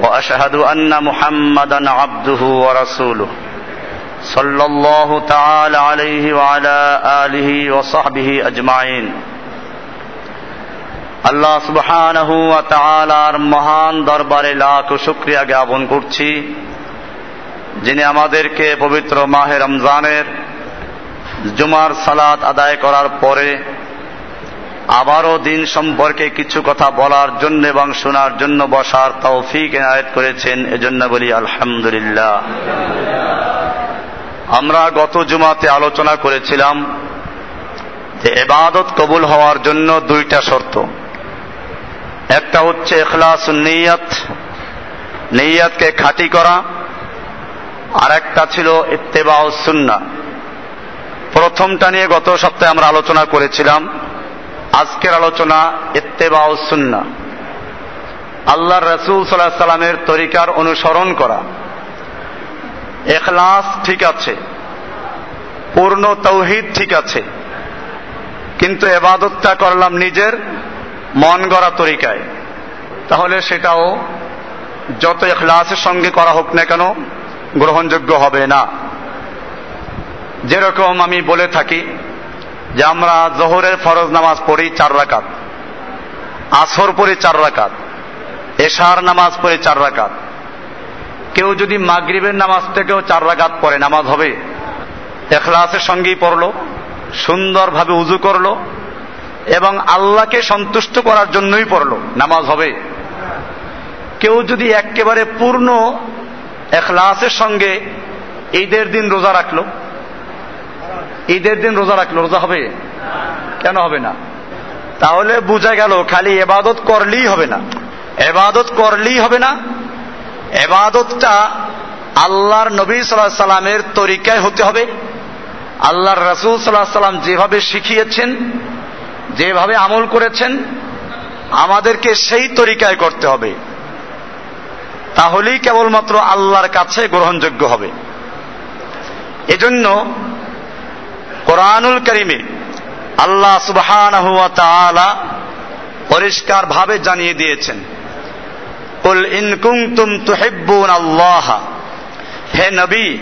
واشهد ان محمدا عبده ورسوله صلى الله تعالى عليه وعلى اله وصحبه اجمعين আল্লাহ সুবহানাহু ওয়া তাআলার মহান দরবারে লাখ শুকরিয়া জ্ঞাপন করছি যিনি আমাদেরকে পবিত্র মাহে রমজানের জুমার সালাত আদায় করার পরে আবারও দিন সম্পর্কে কিছু কথা বলার জন্য এবং শোনার জন্য বসার তৌফিক এনায়ত করেছেন। এজন্য বলি আলহামদুলিল্লাহ। আমরা গত জুমাতে আলোচনা করেছিলাম যে এবাদত কবুল হওয়ার জন্য দুইটা শর্ত। একটা হচ্ছে এখলাস নিয়াত, নিয়াতকে খাঁটি করা। আর একটা ছিল ইত্তেবা সুন্না প্রথমটা নিয়ে গত সপ্তাহে আমরা আলোচনা করেছিলাম আজকের আলোচনা ইত্তেবা সুন্না আল্লাহ রসুল সাল্লাহ সাল্লামের তরিকার অনুসরণ করা। এখলাস ঠিক আছে। পূর্ণ তৌহিদ ঠিক আছে। কিন্তু এবাদতটা করলাম নিজের মন গড়া তরিকায়। তাহলে সেটাও যত এখলাসের সঙ্গে করা হোক না কেন গ্রহণযোগ্য হবে না। যেরকম আমি বলে থাকি যে আমরা জোহরের ফরজ নামাজ পড়ি চার রাকাত, আসর পড়ি চার রাকাত, এশার নামাজ পড়ি চার রাকাত। কেউ যদি মাগরিবের নামাজ থেকেও চার রাকাত পড়ে, নামাজ হবে। এখলাসের সঙ্গেই পড়ল, সুন্দরভাবে উজু করল এবং আল্লাহকে সন্তুষ্ট করার জন্যই পড়ল, নামাজ হবে। কেউ যদি একেবারে পূর্ণ এখলাসের সঙ্গে ঈদের দিন রোজা রাখল ঈদের দিন রোজা রাখল, রোজা হবে? কেন হবে না? তাহলে বোঝা গেল, খালি এবাদত করলেই হবে না। এবাদত করলেই হবে না। এবাদতটা আল্লাহর নবী সাল্লাহ সাল্লামের তরিকায় হতে হবে। আল্লাহর রসুল সাল্লাহ সাল্লাম যেভাবে শিখিয়েছেন, যেভাবে আমল করেছেন, আমাদেরকে সেই তরিকায় করতে হবে। তাহলেই কেবলমাত্র আল্লাহর কাছে গ্রহণযোগ্য হবে। এজন্য কোরআনুল করিমে আল্লাহ সুবহান পরিষ্কার ভাবে জানিয়ে দিয়েছেন, কুল ইন কুনতুম তুহিব্বুন আল্লাহ। হে নবী,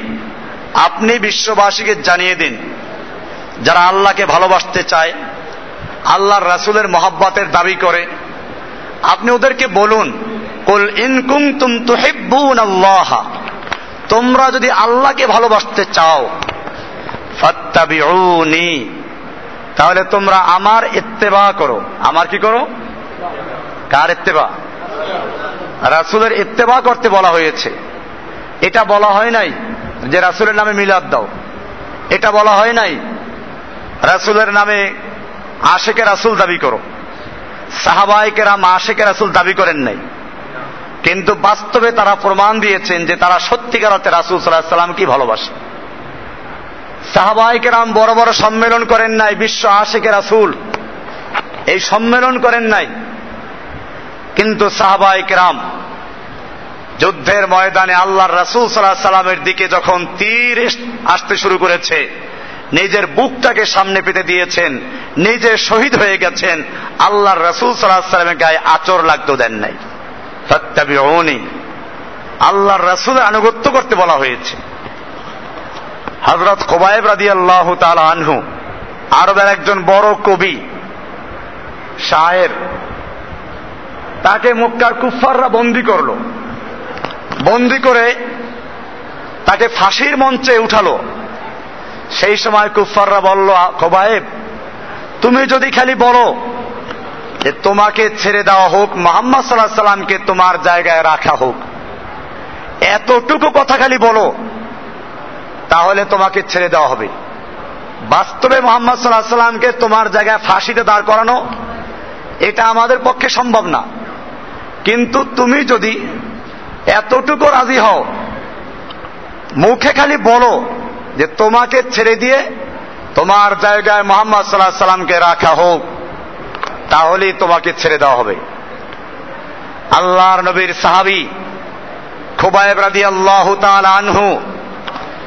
আপনি বিশ্ববাসীকে জানিয়ে দিন, যারা আল্লাহকে ভালোবাসতে চায়, আল্লাহর রাসুলের মহাব্বাতের দাবি করে, আপনি ওদেরকে বলুন, কুল ইন কুনতুম তুহিব্বুন আল্লাহ। তোমরা যদি আল্লাহকে ভালোবাসতে চাও ফাত্তাবিউনি। তাহলে তোমরা আমার ইত্তেবা করো। আমার কি করো? কার ইত্তেবা? রাসুলের ইত্তেবা করতে বলা হয়েছে। এটা বলা হয় নাই যে রাসুলের নামে মিলাদ দাও। এটা বলা হয় নাই রাসুলের নামে আশেকে রাসুল দাবি করো। সাহাবাহিকেরাম আশেকে রাসুল দাবি করেন নাই। কিন্তু বাস্তবে তারা প্রমাণ দিয়েছেন যে তারা সত্যিকার অর্থে রাসুল সাল্লাহ সাল্লাম কি ভালোবাসে। সাহাবাহিকেরাম বড় বড় সম্মেলন করেন নাই, বিশ্ব আশেকে রাসুল। এই সম্মেলন করেন নাই। কিন্তু সাহাবাহিকেরাম যুদ্ধের ময়দানে আল্লাহর রাসুল সাল্লাহ সাল্লামের দিকে যখন তীর আসতে শুরু করেছে, নিজের বুকটাকে সামনে পেতে দিয়েছেন, নিজে শহীদ হয়ে গেছেন, আল্লাহর রসুল সাল্লাহ সাল্লামের গায়ে আচর লাগতো দেন নাই। সত্যাবি আল্লাহর রসুলের আনুগত্য করতে বলা হয়েছে। হজরত কোবায়েব রাদি আল্লাহ আনহু আরবের একজন বড় কবি, শায়ের, তাকে মক্কার কুফাররা বন্দি করল। বন্দি করে তাকে ফাঁসির মঞ্চে উঠালো। সেই সময় কুফাররা বলল কোবায়েব তুমি যদি খালি বলো যে তোমাকে ছেড়ে দেওয়া হোক, মোহাম্মদ সাল্লাহ সাল্লামকে তোমার জায়গায় রাখা হোক, এতটুকু কথা খালি বলো তাহলে তোমাকে ছেড়ে দেওয়া হবে। বাস্তবে মোহাম্মদ সাল্লাহ সাল্লামকে তোমার জায়গায় ফাঁসিতে দাঁড় করানো, এটা আমাদের পক্ষে সম্ভব না। কিন্তু তুমি যদি এতটুকু রাজি হও, মুখে খালি বলো যে তোমাকে ছেড়ে দিয়ে তোমার জায়গায় মোহাম্মদ সাল্লাহ সাল্লামকে রাখা হোক, তাহলেই তোমাকে ছেড়ে দেওয়া হবে। আল্লাহর নবীর সাহাবি খুবাইব রাদি আল্লাহ আনহু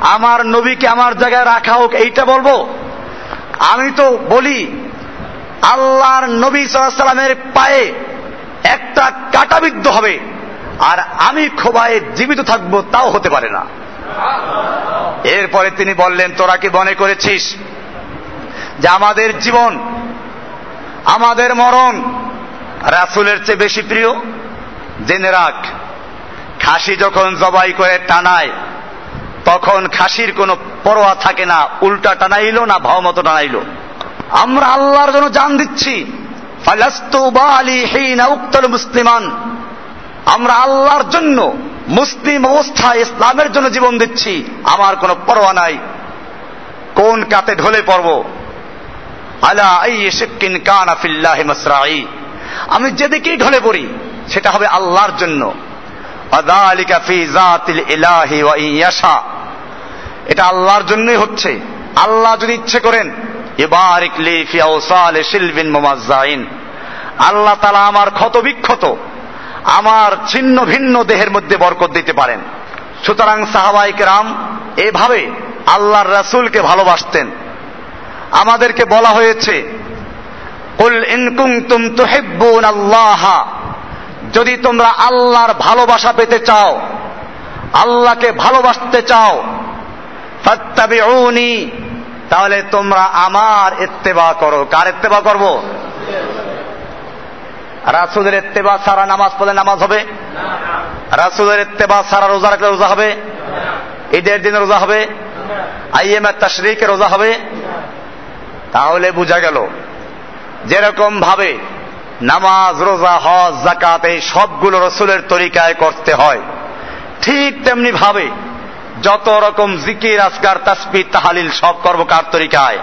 আমার নবীকে আমার জায়গায় রাখা হোক, এইটা বলব। আমি তো বলি, আল্লাহর নবী সাল্লামের পায়ে একটা কাটাবিদ্ধ হবে, আর আমি খোবায় জীবিত থাকব, তাও হতে পারে না। এরপরে তিনি বললেন, তোরা কি মনে করেছিস যে আমাদের জীবন, আমাদের মরণ রাসুলের চেয়ে বেশি প্রিয়? জেনে রাখ, খাসি যখন জবাই করে টানায় তখন খাসির কোনো পরোয়া থাকে না, উল্টা টানাইলো না, ভাও মতো টানাইলো। আমরা আল্লাহর জন্য জান দিচ্ছি। মুসলিমান। আমরা আল্লাহর জন্য মুসলিম অবস্থায় ইসলামের জন্য জীবন দিচ্ছি। আমার কোনো পরোয়া নাই। কোন কাতে ঢলে পড়ব? আলা কানা ফিল্লাহ মাসরাই আমি যেদিকেই ঢলে পড়ি, সেটা হবে আল্লাহর জন্য। এটা আল্লাহর জন্যই হচ্ছে। আল্লাহ যদি ইচ্ছে করেন আল্লাহ তালা আমার ক্ষত বিক্ষত আমার ছিন্ন ভিন্ন দেহের মধ্যে বরকত দিতে পারেন। সুতরাং সাহাবাইক রাম এভাবে আল্লাহর রাসুলকে ভালোবাসতেন। আমাদেরকে বলা হয়েছে, কুল ইনকুম তুহিব্বুন আল্লাহ যদি তোমরা আল্লাহর ভালোবাসা পেতে চাও, আল্লাহকে ভালোবাসতে চাও তাহলে তোমরা আমার ইত্তেবা করো। কার ইত্তেবা করব? রাসুলের ইত্তেবা সারা নামাজ পড়লে নামাজ হবে? রাসুলের ইত্তেবা সারা রোজা রাখলে রোজা হবে? ঈদের দিনে রোজা হবে? আইএম আইএমএর তাশরিকে রোজা হবে? তাহলে বোঝা গেল, যেরকম ভাবে নামাজ, রোজা, হজ জাকাত এই সবগুলো রসুলের তরিকায় করতে হয়। ঠিক তেমনি ভাবে যত রকম জিকির আজকার তাসপি তাহালিল সব কর্মকার তরিকায়?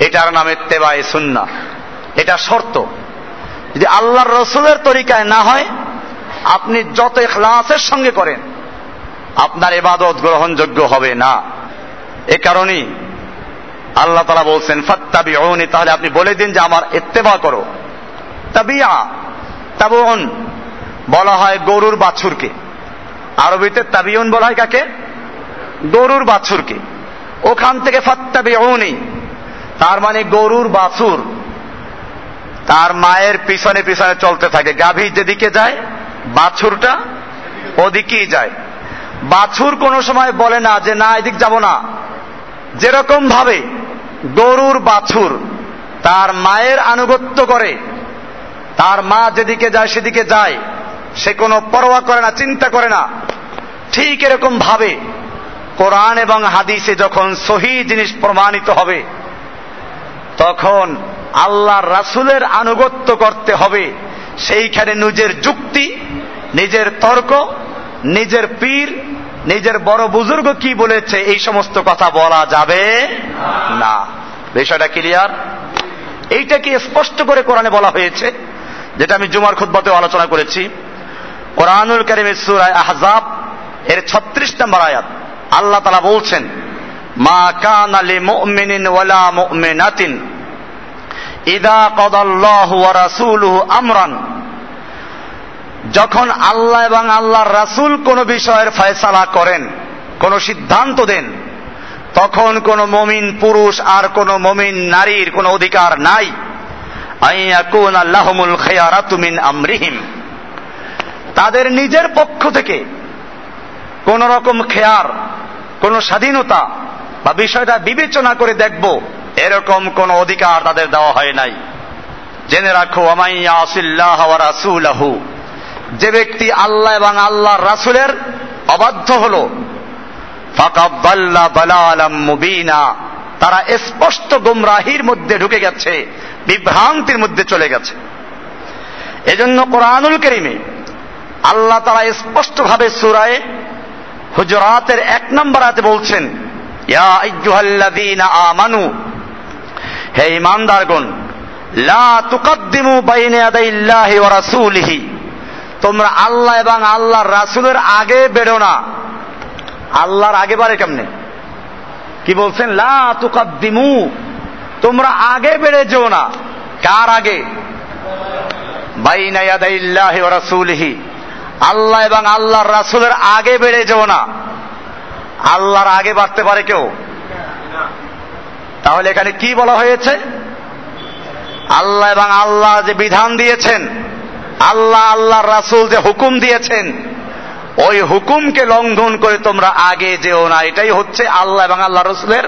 এটার নামে তেবায় সুন্না এটা শর্ত। যদি আল্লাহর রসুলের তরিকায় না হয়, আপনি যত এখলাসের সঙ্গে করেন, আপনার এবাদত গ্রহণযোগ্য হবে না। এ কারণেই আল্লাহ তালা বলছেন ফাত্তাবি তাহলে আপনি বলে দিন যে আমার এত্তেবা করো। তাবিয়া তাবন বলা হয় গরুর বাছুরকে। আরবিতে তাবিউন বলা হয় কাকে? গরুর বাছুরকে। ওখান থেকে ফাত্তাবি তার মানে গরুর বাছুর। তার মায়ের পিছনে পিছনে চলতে থাকে। গাভী যেদিকে যায়, বাছুরটা ওদিকেই যায়। বাছুর কোনো সময় বলে না যে, না, এদিক যাব না। যেরকম ভাবে গরুর বাছুর, তার মায়ের আনুগত্য করে। তার মা যেদিকে যায়, সেদিকে যায়। সে কোনো পরোয়া করে না, চিন্তা করে না। ঠিক এরকম ভাবে কোরআন এবং হাদিসে যখন সহি জিনিস প্রমাণিত হবে, তখন আল্লাহ রাসুলের আনুগত্য করতে হবে। সেইখানে নিজের যুক্তি, নিজের তর্ক, নিজের পীর নিজের বড় বুজুর্গ কি বলেছে, এই সমস্ত কথা বলা যাবে না। বিষয়টা ক্লিয়ার এইটা কি স্পষ্ট করে কোরআনে বলা হয়েছে, যেটা আমি জুমার খুদ্বাতে আলোচনা করেছি। কোরআনুল করিমের সুরায় আহজাব, এর ছত্রিশ নম্বর আয়াত। আল্লাহ তালা বলছেন, মা কান আলী মুমিনিন ওয়ালা মুমিনাতিন। ইদা কদাল্লাহু ওয়া রাসূলুহু আমরান যখন আল্লাহ এবং আল্লাহর রাসূল কোন বিষয়ের ফয়সালা করেন, কোন সিদ্ধান্ত দেন, তখন কোন মমিন পুরুষ আর কোন মমিন নারীর কোন অধিকার নাই। আল্লাহমুল আমরিহিম। তাদের নিজের পক্ষ থেকে কোন রকম খেয়ার, কোন স্বাধীনতা বা বিষয়টা বিবেচনা করে দেখব, এরকম কোন অধিকার তাদের দেওয়া হয় নাই। জেনে রাখো আমাইয়া আসিল্লাহ রাসুলাহু। যে ব্যক্তি আল্লাহ এবং আল্লাহর রাসুলের অবাধ্য হল মুবিনা, তারা স্পষ্ট গুমরাহির মধ্যে ঢুকে গেছে, বিভ্রান্তির মধ্যে চলে গেছে। এজন্য কোরআনুল করিমে আল্লাহ তারা স্পষ্টভাবে সুরায় হুজরাতের এক নম্বর আতে বলছেন আমানু, হে ইমানদারগণ, লা তুকদ্দিমু বাইনা ইয়াদাইল্লাহি ওয়া রাসূলিহি। তোমরা আল্লাহ এবং আল্লাহর রাসূলের আগে বেরো না। আল্লাহর আগে বাড়ে কেমনে? কি বলছেন? লা তোমরা আগে বেড়ে যেও না। কার আগে? রাসূলিহি। আল্লাহ এবং আল্লাহর রাসূলের আগে বেড়ে যেও না। আল্লাহর আগে বাড়তে পারে কেউ? তাহলে এখানে কি বলা হয়েছে? আল্লাহ এবং আল্লাহ যে বিধান দিয়েছেন আল্লাহ আল্লাহ রাসূল যে হুকুম দিয়েছেন, ওই হুকুমকে লঙ্ঘন করে তোমরা আগে যেও না। এটাই হচ্ছে আল্লাহ এবং আল্লাহ রসুলের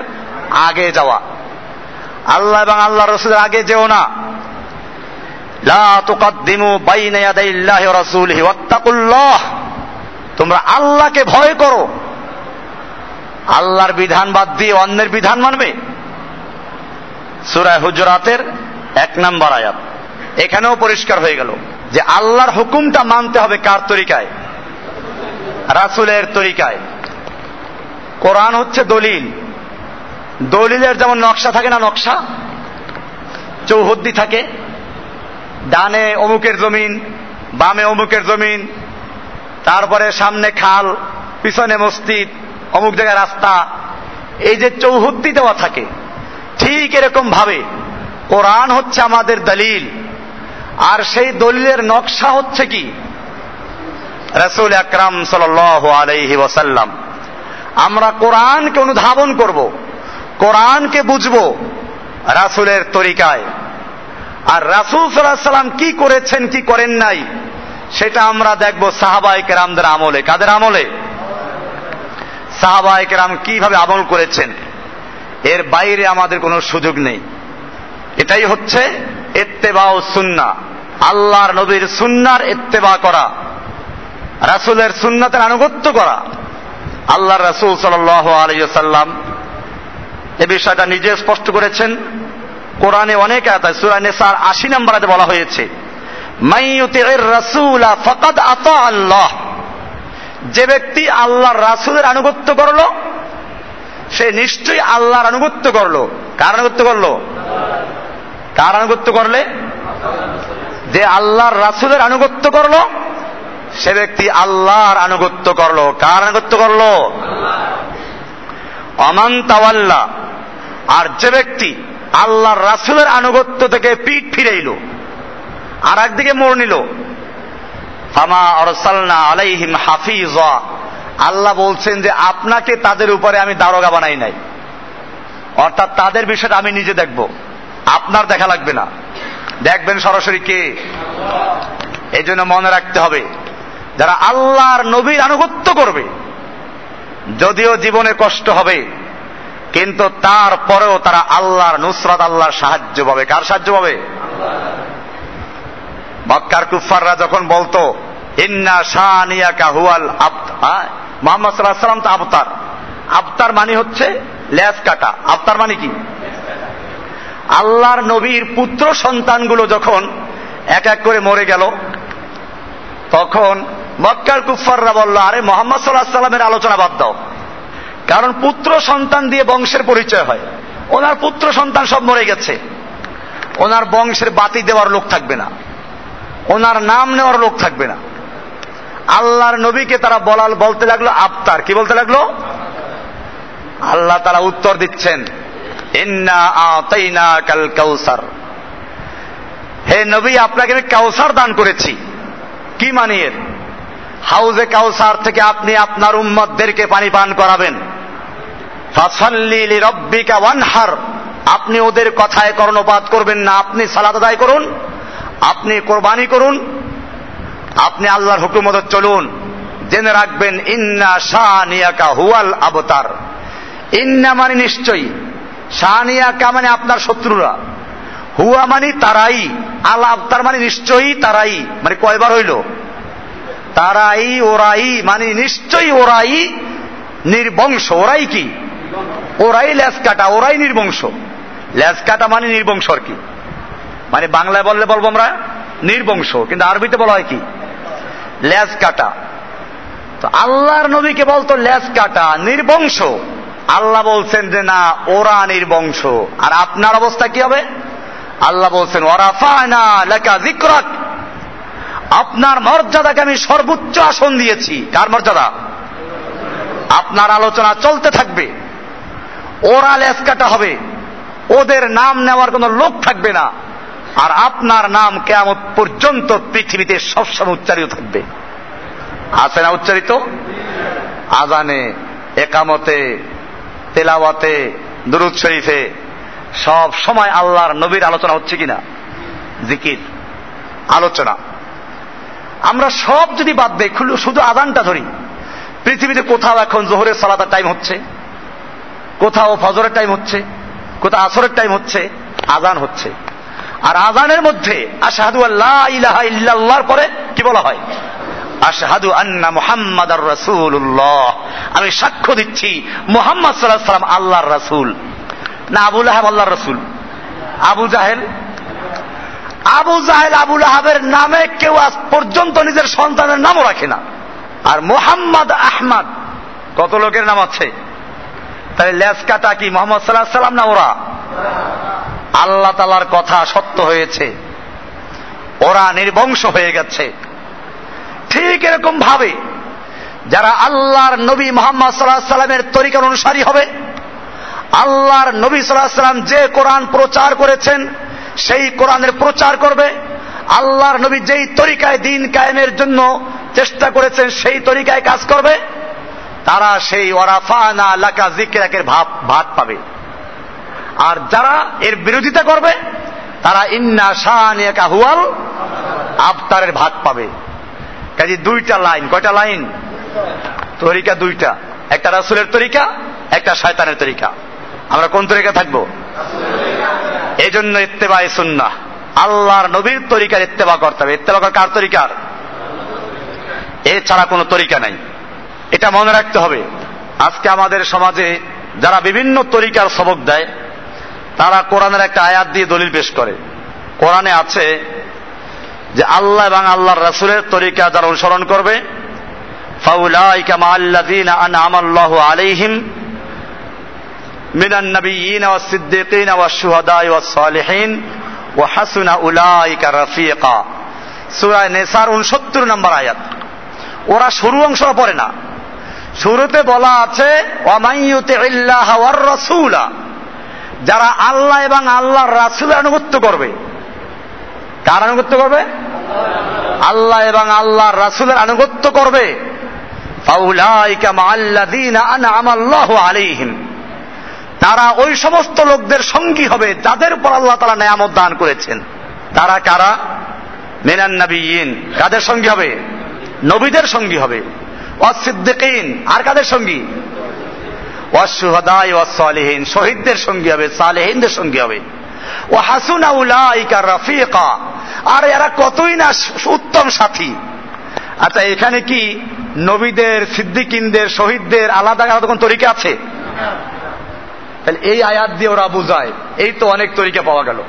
আগে যাওয়া। আল্লাহ এবং আল্লাহ রসুলের আগে যেও না। তোমরা আল্লাহকে ভয় করো। আল্লাহর বিধান বাদ দিয়ে অন্যের বিধান মানবে। সুরায় হুজরাতের এক নাম্বার আয়াত। এখানেও পরিষ্কার হয়ে গেল। যে আল্লাহর হুকুমটা মানতে হবে কার তরিকায়? রাসুলের তরিকায়। কোরআন হচ্ছে দলিল। দলিলের যেমন নকশা থাকে না নকশা? চৌহদ্দি থাকে। ডানে অমুকের জমিন, বামে অমুকের জমিন, তারপরে সামনে খাল, পিছনে মসজিদ, অমুক জায়গায় রাস্তা। এই যে চৌহদ্দি দেওয়া থাকে, ঠিক এরকম ভাবে কোরআন হচ্ছে আমাদের দলিল। আর সেই দলিলের নকশা হচ্ছে কি? রসুল আকরাম সাল আলাইহি ওয়াসাল্লাম। আমরা কোরআনকে অনুধাবন করব, কোরআনকে বুঝব রাসুলের তরিকায়। আর রাসুল সাল্লাহ সাল্লাম কি করেছেন, কি করেন নাই, সেটা আমরা দেখব সাহাবাই কেরামদের আমলে। কাদের আমলে? সাহাবাই কেরাম কীভাবে আমল করেছেন, এর বাইরে আমাদের কোনো সুযোগ নেই। এটাই হচ্ছে এত্তেবাও সুন্না। আল্লাহর নবীর সুন্নার এত্তেবা করা। রাসুলের সুন্নাতের আনুগত্য করা। আল্লাহ রাসুল সাল আলাইসাল্লাম এ বিষয়টা নিজে স্পষ্ট করেছেন। কোরআনে অনেক আয়াত সুরা নেসার আশি নম্বরাতে বলা হয়েছে আল্লাহ। যে ব্যক্তি আল্লাহর রাসুলের আনুগত্য করল, সে নিশ্চয়ই আল্লাহর আনুগত্য করল। কার আনুগত্য করল? কার আনুগত্য করলে? যে আল্লাহর রাসুলের আনুগত্য করল, সে ব্যক্তি আল্লাহর আনুগত্য করল। কার আনুগত্য করল? অমান তাওয়াল্লা। আর যে ব্যক্তি আল্লাহর রাসুলের আনুগত্য থেকে পিঠ ফিরাইল আর একদিকে মোড় নিল। ফামা অরসালনা আলাইহিম হাফিজ। আল্লাহ বলছেন যে, আপনাকে তাদের উপরে আমি দারোগা বানাই নাই। অর্থাৎ তাদের বিষয়টা আমি নিজে দেখব। আপনার দেখা লাগবে না। দেখবেন সরাসরি কে? এই জন্য মনে রাখতে হবে, যারা আল্লাহর নবীর আনুগত্য করবে, যদিও জীবনে কষ্ট হবে, কিন্তু তারপরেও তারা আল্লাহর নুসরত, আল্লাহর সাহায্য পাবে। কার সাহায্য পাবে? মক্কার কুফাররা যখন বলতো, ইন্না শাহানিয়াকা কাহুয়াল মোহাম্মদ সাল্লাহ সাল্লাম তো আবতার। আবতার মানে হচ্ছে ল্যাস কাটা। আবতার মানে কি? আল্লাহর নবীর পুত্র সন্তানগুলো যখন এক এক করে মরে গেল, তখন মক্কার কুফাররা বলল, আরে, মোহাম্মদ সাল্লাহ সাল্লামের আলোচনা বাদ দাও। কারণ পুত্র সন্তান দিয়ে বংশের পরিচয় হয়। ওনার পুত্র সন্তান সব মরে গেছে। ওনার বংশের বাতি দেওয়ার লোক থাকবে না। ওনার নাম নেওয়ার লোক থাকবে না। আল্লাহর নবীকে তারা বলাল বলতে লাগল, আবতার। কি বলতে লাগল? আল্লাহ তারা উত্তর দিচ্ছেন কাল কাউসার। হে নবী, আপনাকে আমি কাউসার দান করেছি। কি মানিয়ে হাউজে কাউসার থেকে আপনি আপনার উম্মতদেরকে পানি পান করাবেন। রব্বিকা ওয়ানহার। আপনি ওদের কথায় কর্ণপাত করবেন না। আপনি সালাদ আদায় করুন, আপনি কোরবানি করুন, আপনি আল্লাহর হুকুমত চলুন। জেনে রাখবেন, ইন্না শাহানিয়াকা হুয়াল আবতার। ইন্না মানে নিশ্চয়ই। শাহানিয়াকা মানে আপনার শত্রুরা। হুয়া মানে তারাই আল আবতার মানে নিশ্চয়ই তারাই। মানে কয়বার হইল? তারাই, ওরাই মানে নিশ্চয়ই ওরাই নির্বংশ। ওরাই কি? ওরাই ল্যাস কাটা, ওরাই নির্বংশ। ল্যাস কাটা মানে নির্বংশ আর কি। মানে বাংলায় বললে বলব আমরা, নির্বংশ। কিন্তু আরবিতে বলা হয় কি? ল্যাস কাটা। তো আল্লাহর নবীকে বলতো ল্যাস কাটা, নির্বংশ। আল্লাহ বলছেন যে না, ওরা নির্বংশ আর আপনার অবস্থা কি হবে? আল্লাহ বলছেন ওরাফায়না লেখা জিক্রাক আপনার মর্যাদাকে আমি সর্বোচ্চ আসন দিয়েছি। কার মর্যাদা? আপনার আলোচনা চলতে থাকবে। ওরা লেস কাটা হবে। ওদের নাম নেওয়ার কোনো লোক থাকবে না। আর আপনার নাম কেমন পর্যন্ত পৃথিবীতে সবসময় উচ্চারিত থাকবে। আছে না উচ্চারিত? আজানে, একামতে তেলাওয়াতে, দুরুদ শরীফে, সব সময় আল্লাহর নবীর আলোচনা হচ্ছে কিনা? জিকির, আলোচনা। আমরা সব যদি বাদ দেই শুধু আজানটা ধরি। পৃথিবীতে কোথাও এখন জোহরের সালাতার টাইম হচ্ছে, কোথাও ফজরের টাইম হচ্ছে, কোথাও আসরের টাইম হচ্ছে, আজান হচ্ছে। আর আজানের মধ্যে আশাহাদু আল্লাহ ইলাহা ইল্লাল্লাহর পরে কি বলা হয়? আশহাদু আন্না মুহাম্মাদ রাসূলুল্লাহ। আমি সাক্ষ্য দিচ্ছি, মুহাম্মদ সাল্লাল্লাহু সাল্লাম আল্লাহর রাসূল। না আবুল আহাব আল্লাহর রাসূল। আবু জাহেল? আবু জাহেল আবুল আহাবের নামে কেউ আজ পর্যন্ত নিজের সন্তানের নামও রাখে না। আর মোহাম্মদ আহমদ, কত লোকের নাম আছে? তাহলে লেস কাটা কি মোহাম্মদ সাল্লাহ সাল্লাম না ওরা? আল্লাহ তালার কথা সত্য হয়েছে। ওরা নির্বংশ হয়ে গেছে। ঠিক এরকম ভাবে যারা আল্লাহর নবী মোহাম্মদ সাল্লাহ সাল্লামের তরিকার অনুসারী হবে, আল্লাহর নবী সাল্লাহ সাল্লাম যে কোরআন প্রচার করেছেন, সেই কোরআনের প্রচার করবে। আল্লাহর নবী যেই তরিকায় দিন কায়েমের জন্য চেষ্টা করেছেন, সেই তরিকায় কাজ করবে। তারা সেই ওরাফানা লাকা জিকেরাকের ভাব ভাত পাবে। আর যারা এর বিরোধিতা করবে, তারা ইন্না শাহানিয়াকা হুয়াল আবতারের ভাত পাবে। কাজে দুইটা লাইন, কয়টা লাইন? তরিকা দুইটা। একটা রাসুলের তরিকা, একটা শয়তানের তরিকা। আমরা কোন তরিকা থাকব? এই জন্য ইত্তেবা সুন্না আল্লাহর নবীর তরিকার ইত্তেবা করতে হবে। ইত্তেবা করা কার তরিকার এছাড়া কোনো তরিকা নাই। এটা মনে রাখতে হবে। আজকে আমাদের সমাজে যারা বিভিন্ন তরিকার সবক দেয়, তারা কোরআনের একটা আয়াত দিয়ে দলিল পেশ করে। কোরআনে আছে যে আল্লাহ এবং আল্লাহর রাসুলের তরিকা যারা অনুসরণ করবে। ফাউলাইকা আলাইহিম মিনান নাবিয়্যিন ওয়াস সিদ্দিকিন ওয়াস শুহাদাই ওয়াস সালিহিন ওয়া হাসুনা উলাইকা রাফিকা। সূরা নিসার 69 নম্বর আয়াত। ওরা শুরু অংশটা পড়ে না। শুরুতে বলা আছে রাসূলা। যারা আল্লাহ এবং আল্লাহর রাসূলের আনুগত্য করবে। কার আনুগত্য করবে? আল্লাহ এবং আল্লাহর রাসূলের আনুগত্য করবে। তারা ওই সমস্ত লোকদের সঙ্গী হবে যাদের উপর আল্লাহ তারা নেয়ামত দান করেছেন। তারা কারা? মেনান কাদের সঙ্গী হবে? নবীদের সঙ্গী হবে। অসিদ্দিকিন আর কাদের সঙ্গী? অসুহদাই অসলিহীন শহীদদের সঙ্গী হবে, সালেহীনদের সঙ্গী হবে। ও হাসুনা উলাইকা রফিকা। আর এরা কতই না উত্তম সাথী। আচ্ছা এখানে কি নবীদের, সিদ্দিকিনদের, শহীদদের আলাদা আলাদা কোন তরিকা আছে? তাহলে এই আয়াত দিয়ে ওরা বুঝায়, এই তো অনেক তরিকা পাওয়া গেল।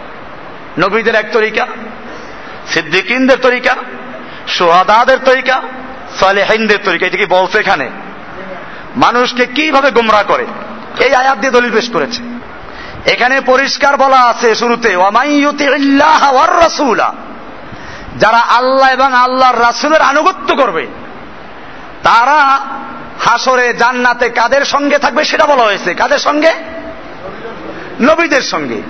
নবীদের এক তরিকা, সিদ্দিকিনদের তরিকা সোহাদাদের তরিকা, সালেহিনদের তরিকা, এটা কি বলছে এখানে? মানুষকে কীভাবে গুমরা করে? এই আয়াত দিয়ে দলিল পেশ করেছে। এখানে পরিষ্কার বলা আছে শুরুতে যারা আল্লাহ এবং আল্লাহর রাসুলের আনুগত্য করবে, তারা হাসরে জান্নাতে কাদের সঙ্গে থাকবে সেটা বলা হয়েছে। কাদের সঙ্গে? নবীদের সঙ্গে,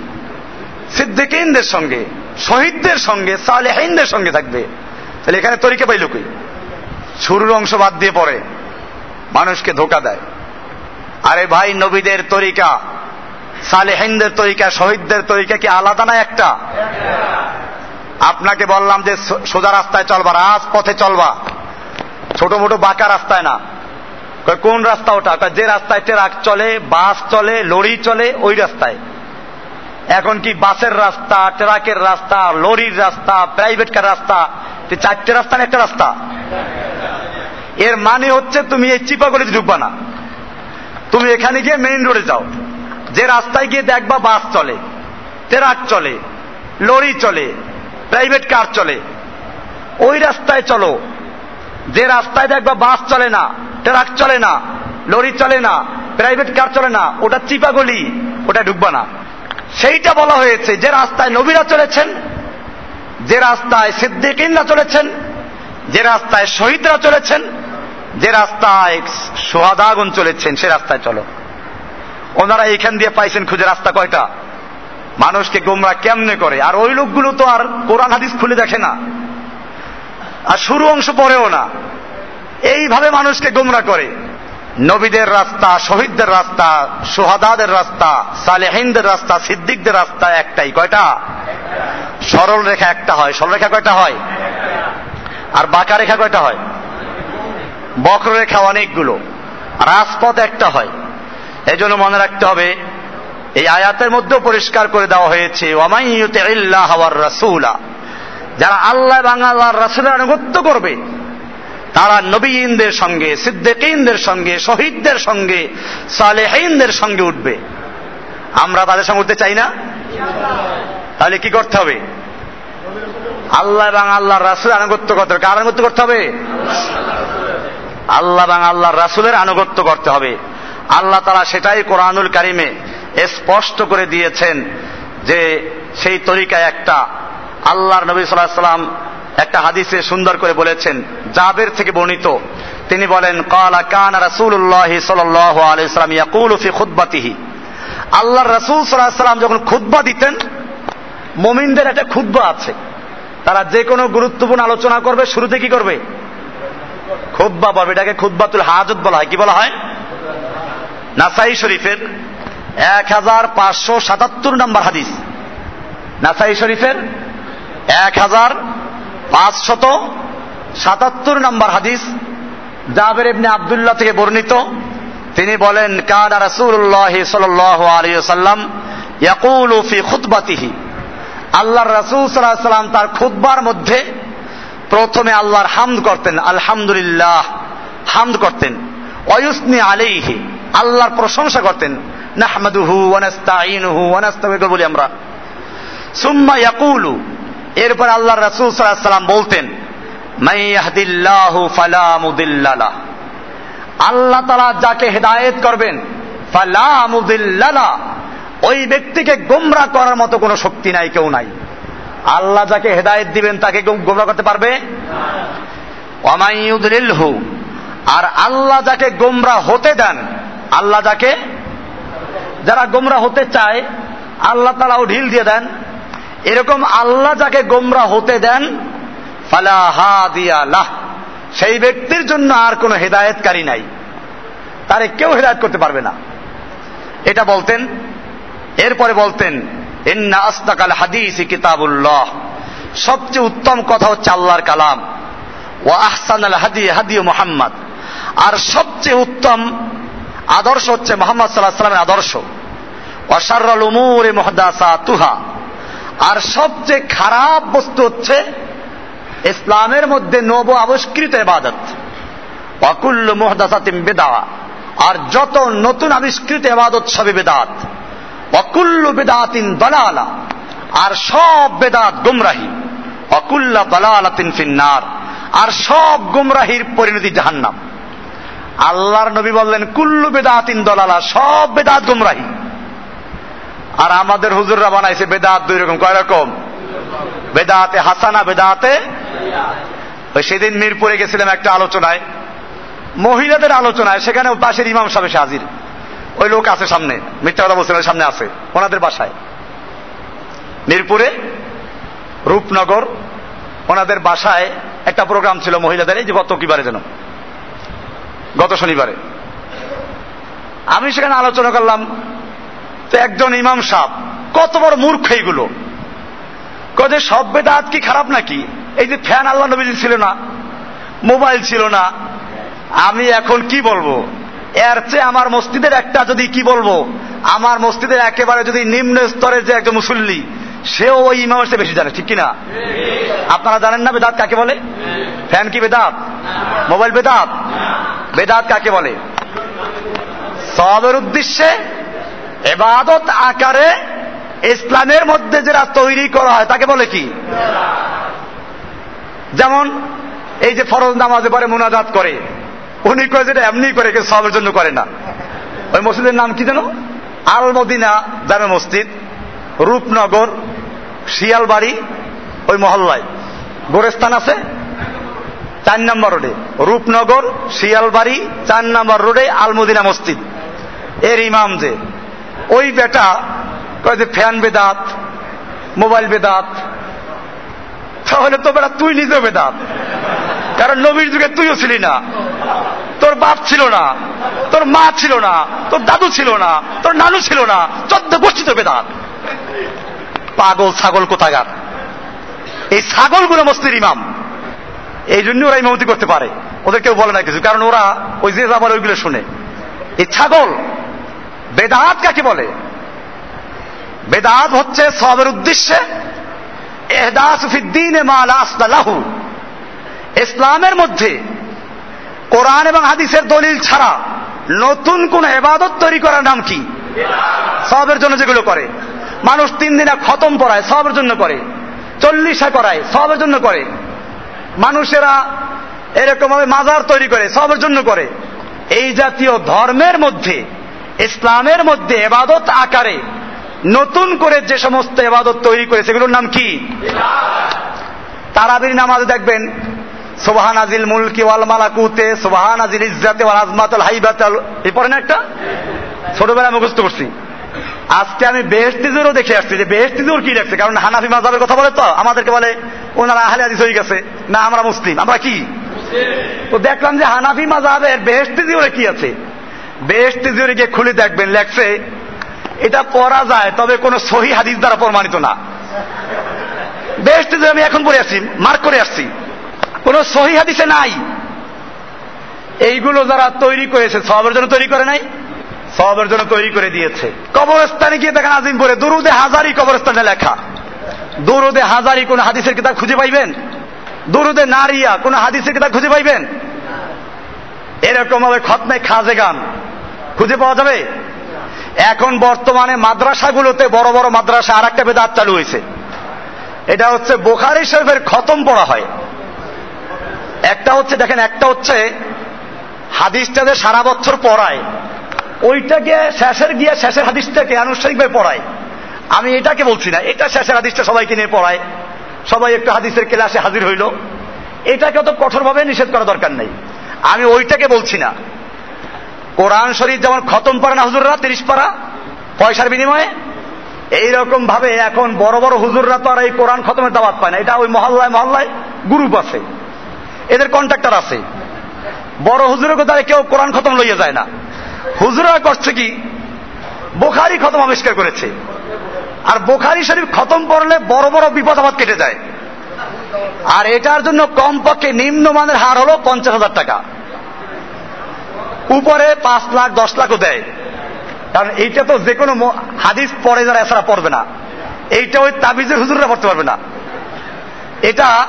সিদ্দিকিনদের সঙ্গে, শহীদদের সঙ্গে, সালেহিনদের সঙ্গে থাকবে। তাহলে এখানে তরিকা পাইল কই? শুরুর অংশ বাদ দিয়ে পড়ে মানুষকে ধোকা দেয়। আরে ভাই, নবীদের তরিকা সালেহিনদের তরিকা, শহীদদের তরিকা কি আলাদা না একটা? আপনাকে বললাম যে সোজা রাস্তায় চলবা রাজ পথে চলবা। ছোট মোটো বাঁকা রাস্তায় না। কোন রাস্তা ওটা? যে রাস্তায় ট্রাক চলে, বাস চলে, লরি চলে, ওই রাস্তায়। এখন কি বাসের রাস্তা, ট্রাকের রাস্তা, লরির রাস্তা প্রাইভেট কার রাস্তা? চারটে রাস্তা একটা রাস্তা? এর মানে হচ্ছে তুমি এই চিপাগলিতে ঢুকবা না। তুমি এখানে গিয়ে মেইন রোডে যাও। যে রাস্তায় গিয়ে দেখবা বাস চলে, ট্রাক চলে, লরি চলে প্রাইভেট কার চলে। ওই রাস্তায় চলো। যে রাস্তায় দেখবা বাস চলে না, ট্রাক চলে না, লরি চলে না প্রাইভেট কার চলে না, ওটা চিপা গলি ওটা ঢুকবা না। সেইটা বলা হয়েছে, যে রাস্তায় নবীরা চলেছেন, যে রাস্তায় সিদ্দিকিনরা চলেছেন, যে রাস্তায় শহীদরা চলেছেন, যে রাস্তায় সোহাদাগুন চলেছেন, সে রাস্তায় চলো। ওনারা এখান দিয়ে পাইছেন খুঁজে রাস্তা কয়টা? মানুষকে গোমরা কেমনে করে? আর ওই লোকগুলো তো আর কোরআন হাদিস খুলে দেখে না। আর শুরু অংশ পড়েও না। এইভাবে মানুষকে গোমরা করে। নবীদের রাস্তা, শহীদদের রাস্তা, সোহাদাদের রাস্তা, সালেহিনদের রাস্তা, সিদ্দিকদের রাস্তা একটাই। কয়টা? সরল রেখা একটা হয়। সরল রেখা কয়টা হয়? আর বাঁকা রেখা কয়টা হয়? বক্ররেখা অনেকগুলো। রাজপথ একটা হয়। এই জন্য মনে রাখতে হবে, এই আয়াতের মধ্যেও পরিষ্কার করে দেওয়া হয়েছে রাসুলা যারা আল্লাহ এবং আল্লাহর রাসুলের আনুগত্য করবে, তারা নবীনদের সঙ্গে, সিদ্দিকদের সঙ্গে, শহীদদের সঙ্গে, সালেহীনদের সঙ্গে উঠবে। আমরা তাদের সঙ্গে উঠতে চাই না? তাহলে কি করতে হবে? আল্লাহ এবং আল্লাহর রাসুলের আনুগত্য করতে হবে। কার আনুগত্য করতে হবে? আল্লাহ এবং আল্লাহর রাসুলের আনুগত্য করতে হবে। আল্লাহ তারা সেটাই কোরআনুল কারিমে স্পষ্ট করে দিয়েছেন যে সেই তরিকায় একটা আল্লাহর নবী সাল্লাহ সাল্লাম একটা হাদিসে সুন্দর করে বলেছেন, জাবের থেকে বর্ণিত। তিনি বলেন, কালা কান আলাইহি সাল্লাম ইয়াকুলু ফি খুতবাতিহি। আল্লাহর রাসূল আলাইহি সাল্লাম যখন খুতবা দিতেন, মুমিনদের একটা খুতবা আছে। তারা যে কোনো গুরুত্বপূর্ণ আলোচনা করবে, শুরুতে কি করবে? খুতবা পড়বে। এটাকে খুতবাতুল হাজত বলা হয়। কি বলা হয়? নাসাই শরীফের এক হাজার পাঁচশো সাতাত্তর নম্বর হাদিস। নাসাই শরীফের এক হাজার পাঁচশত সাতাত্তর নম্বর হাদিস জাবের ইবনে আবদুল্লাহ থেকে বর্ণিত। তিনি বলেন, কানা রাসূলুল্লাহ সাল্লাল্লাহু আলাইহি সাল্লাম ইয়াকুলু ফি খুতবাতিহি। আল্লাহর রাসূল সাল্লাল্লাহু আলাইহি সাল্লাম তার খুতবার মধ্যে প্রথমে আল্লাহর হামদ করতেন, আলহামদুলিল্লাহ, হামদ করতেন। অয়ুসনি আলাইহি। আল্লাহর প্রশংসা করতেন। নাহমাদুহু ওয়ানাস্তাইনুহু ওয়ানাস্তাগফিরু বলি আমরা। সুম্মা ইয়াকুলু। এরপর আল্লাহ রাসূল সাল্লাল্লাহু সাল্লাম বলতেন মাইয়াহদিল্লাহু ফালা মুদিল্লালা আল্লাহ তাআলা যাকে হেদায়েত করবেন, ফালা মুদিল্লালা ওই ব্যক্তিকে গোমরা করার মতো কোনো শক্তি নাই, কেউ নাই। আল্লাহ যাকে হেদায়েত দিবেন, তাকে গোমরা করতে পারবে? অমাইয়ুদলিলহু আর আল্লাহ যাকে গোমরা হতে দেন আল্লাহ যাকে, যারা গোমরা হতে চায়, আল্লাহ তারাও ঢিল দিয়ে দেন। এরকম আল্লাহ যাকে গোমরা হতে দেন, ফালা হাদিয়ালাহ সেই ব্যক্তির জন্য আর কোনো হেদায়েতকারী নাই। তারে কেউ হেদায়ত করতে পারবে না। এটা বলতেন, এরপরে বলতেন, ইন্না আস্তাকাল হাদিস কিতাবুল্লাহ। সবচেয়ে উত্তম কথা হচ্ছে আল্লাহর কালাম। ও আহসান আল হাদি হাদি মোহাম্মদ। আর সবচেয়ে উত্তম আদর্শ হচ্ছে মোহাম্মদ সাল্লাহ সাল্লামের আদর্শ। অসারল উমুরে মহদাসা তুহা আর সবচেয়ে খারাপ বস্তু হচ্ছে ইসলামের মধ্যে নব আবিষ্কৃত এবাদত অকুল্ল মোহদাসাতিম বেদা আর যত নতুন আবিষ্কৃত এবাদত সবে বেদাত অকুল্ল বেদাতিন দলালা। আর সব বেদাত গুমরাহি। অকুল্লা দলালাতিন ফিন্নার আর সব গুমরাহির পরিণতি জাহান্নাম। আল্লাহর নবী বললেন, কুল্লু বেদাতিন দলালা, সব বেদাত গুমরাহি। আর আমাদের হুজুররা বানাইছে বেদাত দুই রকম, কয় রকম? বেদাতে হাসানা, বেদাতে ওই সেদিন মিরপুরে গেছিলাম একটা আলোচনায়, মহিলাদের আলোচনায় সেখানে পাশের ইমাম সাহেব এসে হাজির। ওই লোক আছে সামনে, মিথ্যা কথা বলছেন সামনে আছে, ওনাদের বাসায়। মিরপুরে রূপনগর, ওনাদের বাসায় একটা প্রোগ্রাম ছিল মহিলাদের, এই যে গত কিবারে যেন। গত শনিবারে। আমি সেখানে আলোচনা করলাম তো একজন ইমাম সাহ কত বড় মূর্খ এইগুলো। যে সব বেদাত কি খারাপ নাকি? এই যে ফ্যান আল্লাহ নবী ছিল না মোবাইল ছিল না আমি এখন কি বলব? এর চেয়ে আমার মসজিদের একটা যদি কি বলব? আমার মসজিদের একেবারে যদি নিম্ন স্তরের যে একজন মুসল্লি সেও ওই ইমামের চেয়ে বেশি জানে ঠিক কিনা? আপনারা জানেন না বেদাত কাকে বলে? ফ্যান কি বেদাত? মোবাইল বেদাত? বেদাত কাকে বলে? সবের উদ্দেশ্যে এবাদত আকারে ইসলামের মধ্যে যেটা তৈরি করা হয়, তাকে বলে কি? যেমন এই যে ফরজ নামাজে পরে মোনাজাত করে, উনি করে যেটা এমনি করে কেউ সবের জন্য করে না। ওই মসজিদের নাম কি জানো আল মদিনা জামে মসজিদ, রূপনগর, শিয়ালবাড়ি, ওই মহল্লায়। গোরেস্থান আছে? চার নম্বর রোডে। রূপনগর, শিয়ালবাড়ি, চার নম্বর রোডে আলমদিনা মসজিদ। এর ইমাম যে, ওই বেটা ফ্যান বেদাত, মোবাইল বেদাত। তাহলে তো বেটা তুই নিজে বেদাত। কারণ নবীর যুগে তুইও ছিলি না। তোর বাপ ছিল না, তোর মা ছিল না, তোর দাদু ছিল না, তোর নানু ছিল না, চোদ্দ গোষ্ঠী তো বেদাত। পাগল ছাগল কোথাগার এই ছাগলগুলো মস্তির ইমাম। এই জন্য ওরা ইমামতি করতে পারে। ওদের কেউ বলে না কিছু, কারণ ওরা ওই যে আবার ওইগুলো শুনে। এই ছাগল, বেদাত কাকে বলে? বেদাত হচ্ছে সবের উদ্দেশ্যে ইসলামের মধ্যে কোরআন এবং হাদিসের দলিল ছাড়া নতুন কোন এবাদত তৈরি করার নাম কি? সবের জন্য যেগুলো করে। মানুষ তিন দিনে খতম পড়ায়, সবের জন্য করে। চল্লিশা করায় সবের জন্য করে। মানুষেরা এরকম ভাবে মাজার তৈরি করে, সবের জন্য করে। এই জাতীয় ধর্মের মধ্যে, ইসলামের মধ্যে এবাদত আকারে নতুন করে যে সমস্ত এবাদত তৈরি করে, সেগুলোর নাম কি? তারাবির নামাজে দেখবেন, সোবাহান আজিল মুলকি ওয়াল মালাকুতে, সোবাহান আজিল ইজ্জাতে ওয়াল আজমাতুল হাইবাতাল। এই না একটা? ছোটবেলায় মুখস্থ করছি। আজকে আমি বেহস্তিজুরও দেখে আসছি যে বেহস্তিজুর কি দেখছে? কারণ হানাফি মাজাবের কথা বলে তো, আমাদেরকে বলে, ওনারা আহলে হাদিস হয়ে গেছে। না, আমরা মুসলিম। আমরা কি? তো দেখলাম যে হানাফি মাজাবের বেহস্তিজুরে কি আছে? বেহস্তিজুরে গিয়ে খুলে দেখবেন, লেখছে, এটা পড়া যায়, তবে কোন সহি হাদিস দ্বারা প্রমাণিত না। বেহস্তিজুর আমি এখন পড়ে আসছি মার্ক করে আসছি। কোন সহি হাদিসে নাই। এইগুলো যারা তৈরি করেছে, সবের জন্য তৈরি করে নাই। সবের জন্য তৈরি করে দিয়েছে। কবরস্থানে গিয়ে দেখেন আজিম পরে দুরুদে হাজারি কবরস্থানে লেখা। দুরুদে হাজারি কোন হাদিসের কিতাব খুঁজে পাইবেন? দুরুদে নারিয়া কোন হাদিসের কিতাব খুঁজে পাইবেন? এরকম ভাবে খতমে খাজে গান। খুঁজে পাওয়া যাবে? এখন বর্তমানে মাদ্রাসাগুলোতে বড় বড় মাদ্রাসা আর একটা বেদাত চালু হয়েছে। এটা হচ্ছে বোখারি শরীফের খতম পড়া হয়। একটা হচ্ছে, দেখেন, একটা হচ্ছে হাদিসটাদের সারা বছর পড়ায়। ওইটাকে শেষের গিয়ে শেষের হাদিসটাকে আনুষ্ঠানিকভাবে পড়ায়। আমি এটাকে বলছি না, এটা শেষের হাদিসটা সবাইকে নিয়ে পড়ায়। সবাই একটু হাদিসের ক্লাসে হাজির হইল। এটাকে অত কঠোরভাবে নিষেধ করা দরকার নেই। আমি ওইটাকে বলছি না। কোরআন শরীফ যেমন খতম পারে না হুজুররা, তিরিশ পারা, পয়সার বিনিময়ে এইরকম ভাবে এখন বড় বড় হুজুররা তো আর এই কোরআন খতমের দাওয়াত পায় না। এটা ওই মহল্লায় মহল্লায় গ্রুপ আছে। এদের কন্ট্রাক্টর আছে। বড় হুজুরের দ্বারা কেউ কোরআন খতম লইয়া যায় না। হুজুরা করছে কি? বোখারি খতম আবিষ্কার করেছে। আর বোখারি শরীফ খতম করলে বড় বড় বিপদ আপদ কেটে যায়। আর এটার জন্য কমপক্ষে নিম্নমানের হার হলো পঞ্চাশ হাজার টাকা। উপরে পাঁচ লাখ, দশ লাখও দেয়। কারণ এইটা তো যে কোনো হাদিস পড়ে যারা এছাড়া পড়বে না। এইটা ওই তাবিজের হুজুররা পড়তে পারবে না। এটা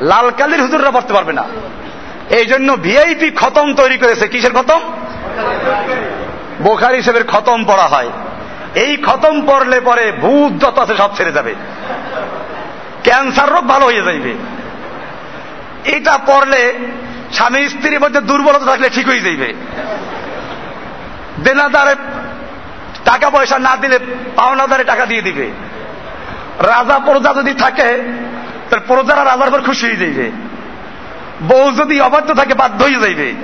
লালকালির হুজুররা পড়তে পারবে না। এই জন্য ভিআইপি খতম তৈরি করেছে। কিসের খতম? বোখারি হিসেবের খতম পড়া হয়। এই খতম পড়লে পরে ভূত যত আছে সব ছেড়ে যাবে। ক্যান্সার রোগ ভালো হয়ে যাইবে। এটা পড়লে স্বামী স্ত্রীর মধ্যে দুর্বলতা থাকলে ঠিক হয়ে যাইবে। দেনাদারে টাকা পয়সা না দিলে পাওনাদারে টাকা দিয়ে দিবে। রাজা প্রজা যদি থাকে তাহলে প্রজারা রাজার পর খুশি হয়ে যাইবে। বউ যদি অবাধ্য থাকে, বাধ্য হয়ে যাইবে।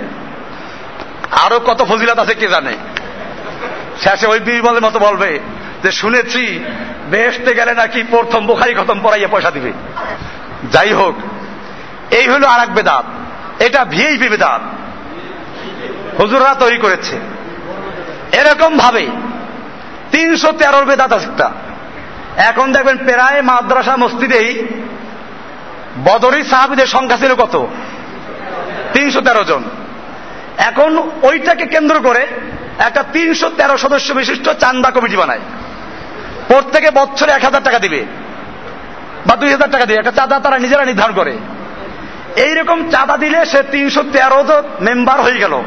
আরও কত ফজিলাত আছে কে জানে? শেষে ওই বীরবলের মতো বলবে যে, শুনেছি বেহেসতে গেলে নাকি প্রথম বোখারি খতম পড়াইয়া পয়সা দিবে। যাই হোক, এই হলো আর এক বেদাত। এটা ভিআইপি বেদাত। হুজুররা তৈরি করেছে। এরকম ভাবে তিনশো তেরোর বেদাত আছে এখন দেখবেন প্রায় মাদ্রাসা মসজিদেই বদরি সাহাবিদের সংখ্যা ছিল কত? তিনশো তেরো জন। এখন ওইটাকে কেন্দ্র করে একটা তিনশো তেরো সদস্য বিশিষ্ট চান্দা কমিটি বানায়। প্রত্যেকে বছরে এক হাজার টাকা দিবে বা দুই হাজার টাকা দিবে। একটা চাঁদা তারা নিজেরা নির্ধারণ করে। এইরকম চাঁদা দিলে সে তিনশো তেরো মেম্বার হয়ে গেল।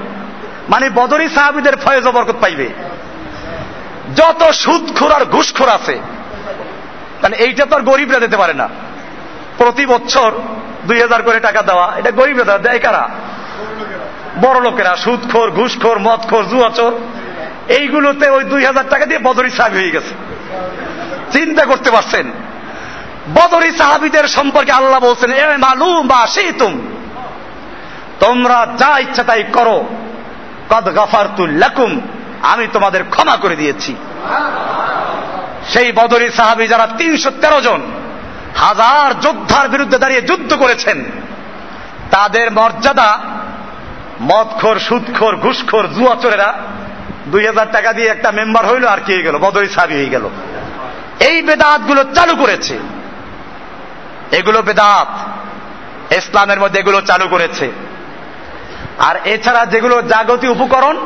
মানে বদরি সাহাবিদের ফয়েজ বরকত পাইবে। যত সুদখোর আর ঘুষখোর আছে মানে এইটা তো আর গরিবরা দিতে পারে না। প্রতি বছর দুই হাজার করে টাকা দেওয়া, এটা গরিবরা দেয় কারা? বড় লোকেরা, সুদখোর, ঘুষখোর, মদখোর, জুয়াচোর, এইগুলোতে ওই দুই হাজার টাকা দিয়ে বদরি সাহাবি হয়ে গেছে। চিন্তা করতে পারছেন? বদরি সাহাবিদের সম্পর্কে আল্লাহ বলছেন, এ মালুম বা সেই তুম তোমরা যা ইচ্ছা তাই করো। কদ গফারতুল লাকুম, আমি তোমাদের ক্ষমা করে দিয়েছি। সেই বদরি সাহাবি যারা তিনশো তেরো জন, হাজার যোদ্ধার বিরুদ্ধে দাঁড়িয়ে যুদ্ধ করেছেন, তাদের মর্যাদা মদখোর, সুদখোর, ঘুষখোর, জুয়াচোরেরা দুই হাজার টাকা দিয়ে একটা মেম্বার হইল আর কি হয়ে গেল বদরি সাহাবি হয়ে গেল। এই বেদাতগুলো চালু করেছে। এগুলো বেদাত, ইসলামের মধ্যে এগুলো চালু করেছে। আর এছাড়া যেগুলো জাগতিক উপকরণ,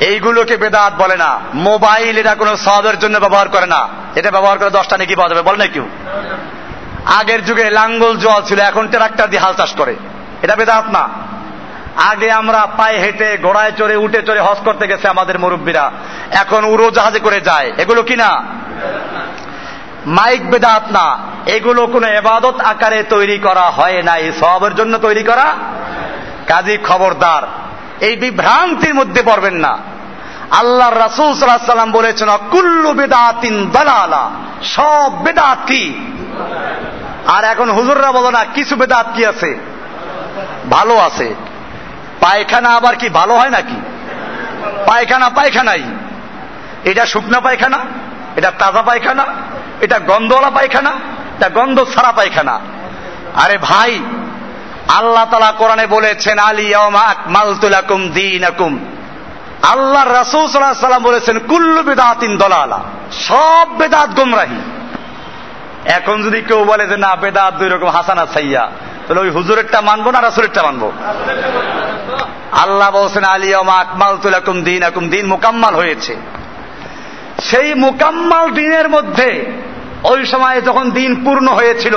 এইগুলোকে বেদাত বলে না। মোবাইল এটা কোনো সবের জন্য ব্যবহার করে না। এটা ব্যবহার করে দশটা নাকি পাওয়া যাবে, বলে না কেউ আগের যুগে লাঙ্গল জল ছিল, এখন ট্রাক্টর দিয়ে হাল চাষ করে। এটা বেদাত না। আগে আমরা পায়ে হেঁটে ঘোড়ায় চড়ে, উঠে চড়ে হজ করতে গেছে আমাদের মুরব্বীরা। এখন উড়োজাহাজে করে যায়। এগুলো কি না? মাইক বেদাত না। এগুলো কোনো এবাদত আকারে তৈরি করা হয় নাই। সবের জন্য তৈরি করা? কাজী খবরদার। এই বিভ্রান্তির মধ্যে পড়বেন না। আল্লাহ রাসুল সাল্লাহ সাল্লাম বলেছেন, কুল্লু বেদাতিন দালালা। সব বেদাত কি? আর এখন হুজুররা বলো না, কিছু বেদাত কি আছে? ভালো আছে। পায়খানা আবার কি ভালো হয় নাকি? পায়খানা পায়খানাই। এটা শুকনা পায়খানা, এটা তাজা পায়খানা, এটা গন্ধওয়ালা পায়খানা, এটা গন্ধ ছাড়া পায়খানা। আরে ভাই, আল্লাহ তালা কোরআনে বলেছেন, আলী মালতুলাকুম দিন আকুম আল্লাহ রাসুল সাল্লাহ সাল্লাম বলেছেন, কুল্লু বেদাতিন দলালা। সব বেদাত গুমরাহি। এখন যদি কেউ বলে যে, না, বেদাত দুই রকম হাসানা সাইয়া তাহলে ওই হুজুরেরটা মানবো না রাসুরেরটা মানবো? আল্লাহ বলছেন আলিয়মা আকমাল তুলাকুম দিন আকুম দিন মোকাম্মাল হয়েছে। সেই মোকাম্মাল দিনের মধ্যে, ওই সময় যখন দিন পূর্ণ হয়েছিল,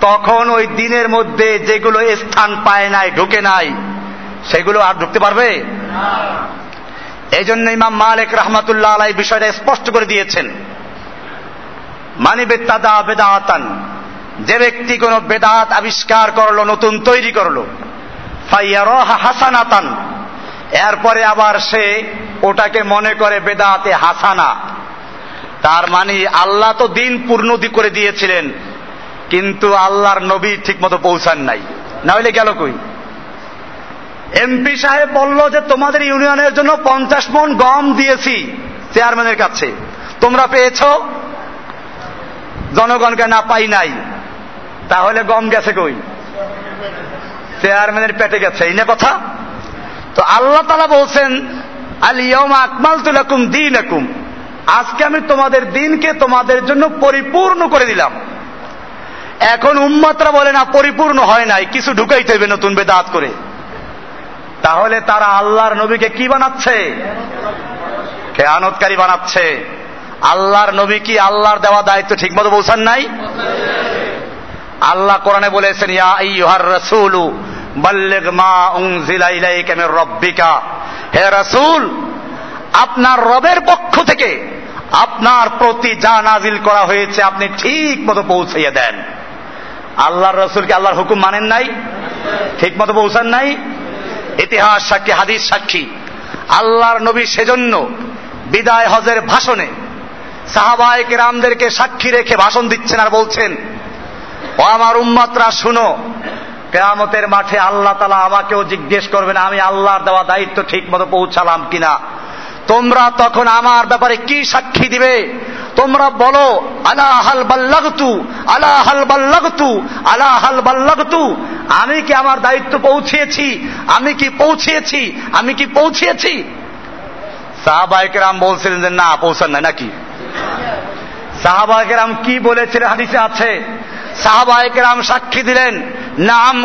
তখন ওই দিনের মধ্যে যেগুলো স্থান পায় নাই, ঢুকে নাই, সেগুলো আর ঢুকতে পারবে? এই জন্য ইমাম মালিক রহমাতুল্লাহ আলাই বিষয়টা স্পষ্ট করে দিয়েছেন। মানি বেত্তাদা বেদাতান, যে ব্যক্তি কোন বেদাত আবিষ্কার করল, নতুন তৈরি করল হাসানাতান। এরপরে আবার সে ওটাকে মনে করে বেদাতে হাসানা। তার মানে আল্লাহ তো দিন পূর্ণতি করে দিয়েছিলেন, কিন্তু আল্লাহর নবী ঠিক মতো পৌঁছান নাই। না হইলে গেল কই? এমপি সাহেব বলল যে, তোমাদের ইউনিয়নের জন্য পঞ্চাশ মন গম দিয়েছি চেয়ারম্যানের কাছে। তোমরা পেয়েছ? জনগণকে না পাই নাই। তাহলে গম গেছে কই? চেয়ারম্যানের পেটে গেছে, এই না কথা? তো আল্লাহ তালা বলছেন আলিয়ম আকমাল তুলাকুম দিন একুম আজকে আমি তোমাদের দিনকে তোমাদের জন্য পরিপূর্ণ করে দিলাম। এখন উম্মাত্রা বলে, না, পরিপূর্ণ হয় নাই, কিছু ঢুকাইতে হবে নতুন বেদাত করে। তাহলে তারা আল্লাহর নবীকে কি বানাচ্ছে? খেয়ানতকারী বানাচ্ছে। আল্লাহর নবী কি আল্লাহর দেওয়া দায়িত্ব ঠিকমতো পৌঁছান নাই? আল্লাহ কোরআনে বলেছেন, ইয়া মা হে রাসূল, আপনার রবের পক্ষ থেকে আপনার প্রতি যা নাজিল করা হয়েছে আপনি ঠিক মতো পৌঁছাইয়া দেন। আল্লাহর রসুলকে আল্লাহর হুকুম মানেন নাই? ঠিক মতো পৌঁছান নাই? ইতিহাস সাক্ষী, হাদিস সাক্ষী। আল্লাহর নবী সেজন্য বিদায় হজের ভাষণে সাহাবায়ক রামদেরকে সাক্ষী রেখে ভাষণ দিচ্ছেন আর বলছেন ও আমার উম্মাতরা, শুনো। কেয়ামতের মাঠে আল্লাহ তালা আমাকেও জিজ্ঞেস করবেন, আমি আল্লাহর দেওয়া দায়িত্ব ঠিক মতো পৌঁছালাম কিনা। তোমরা তখন আমার ব্যাপারে কি সাক্ষী দিবে? তোমরা বলো, আলা হাল বাল্লাগতু, আলা হাল বাল্লাগতু, আলা হাল বাল্লাগতু। আমি কি আমার দায়িত্ব পৌঁছিয়েছি? আমি কি পৌঁছিয়েছি? আমি কি পৌঁছিয়েছি? সাহাবাইকেরাম বলছিলেন যে, না, পৌঁছান নাই, নাকি? সাহাবাইকেরাম কি বলেছিলেন, হাদিসে আছে। সাহাবাইকেরাম সাক্ষী দিলেন, নাম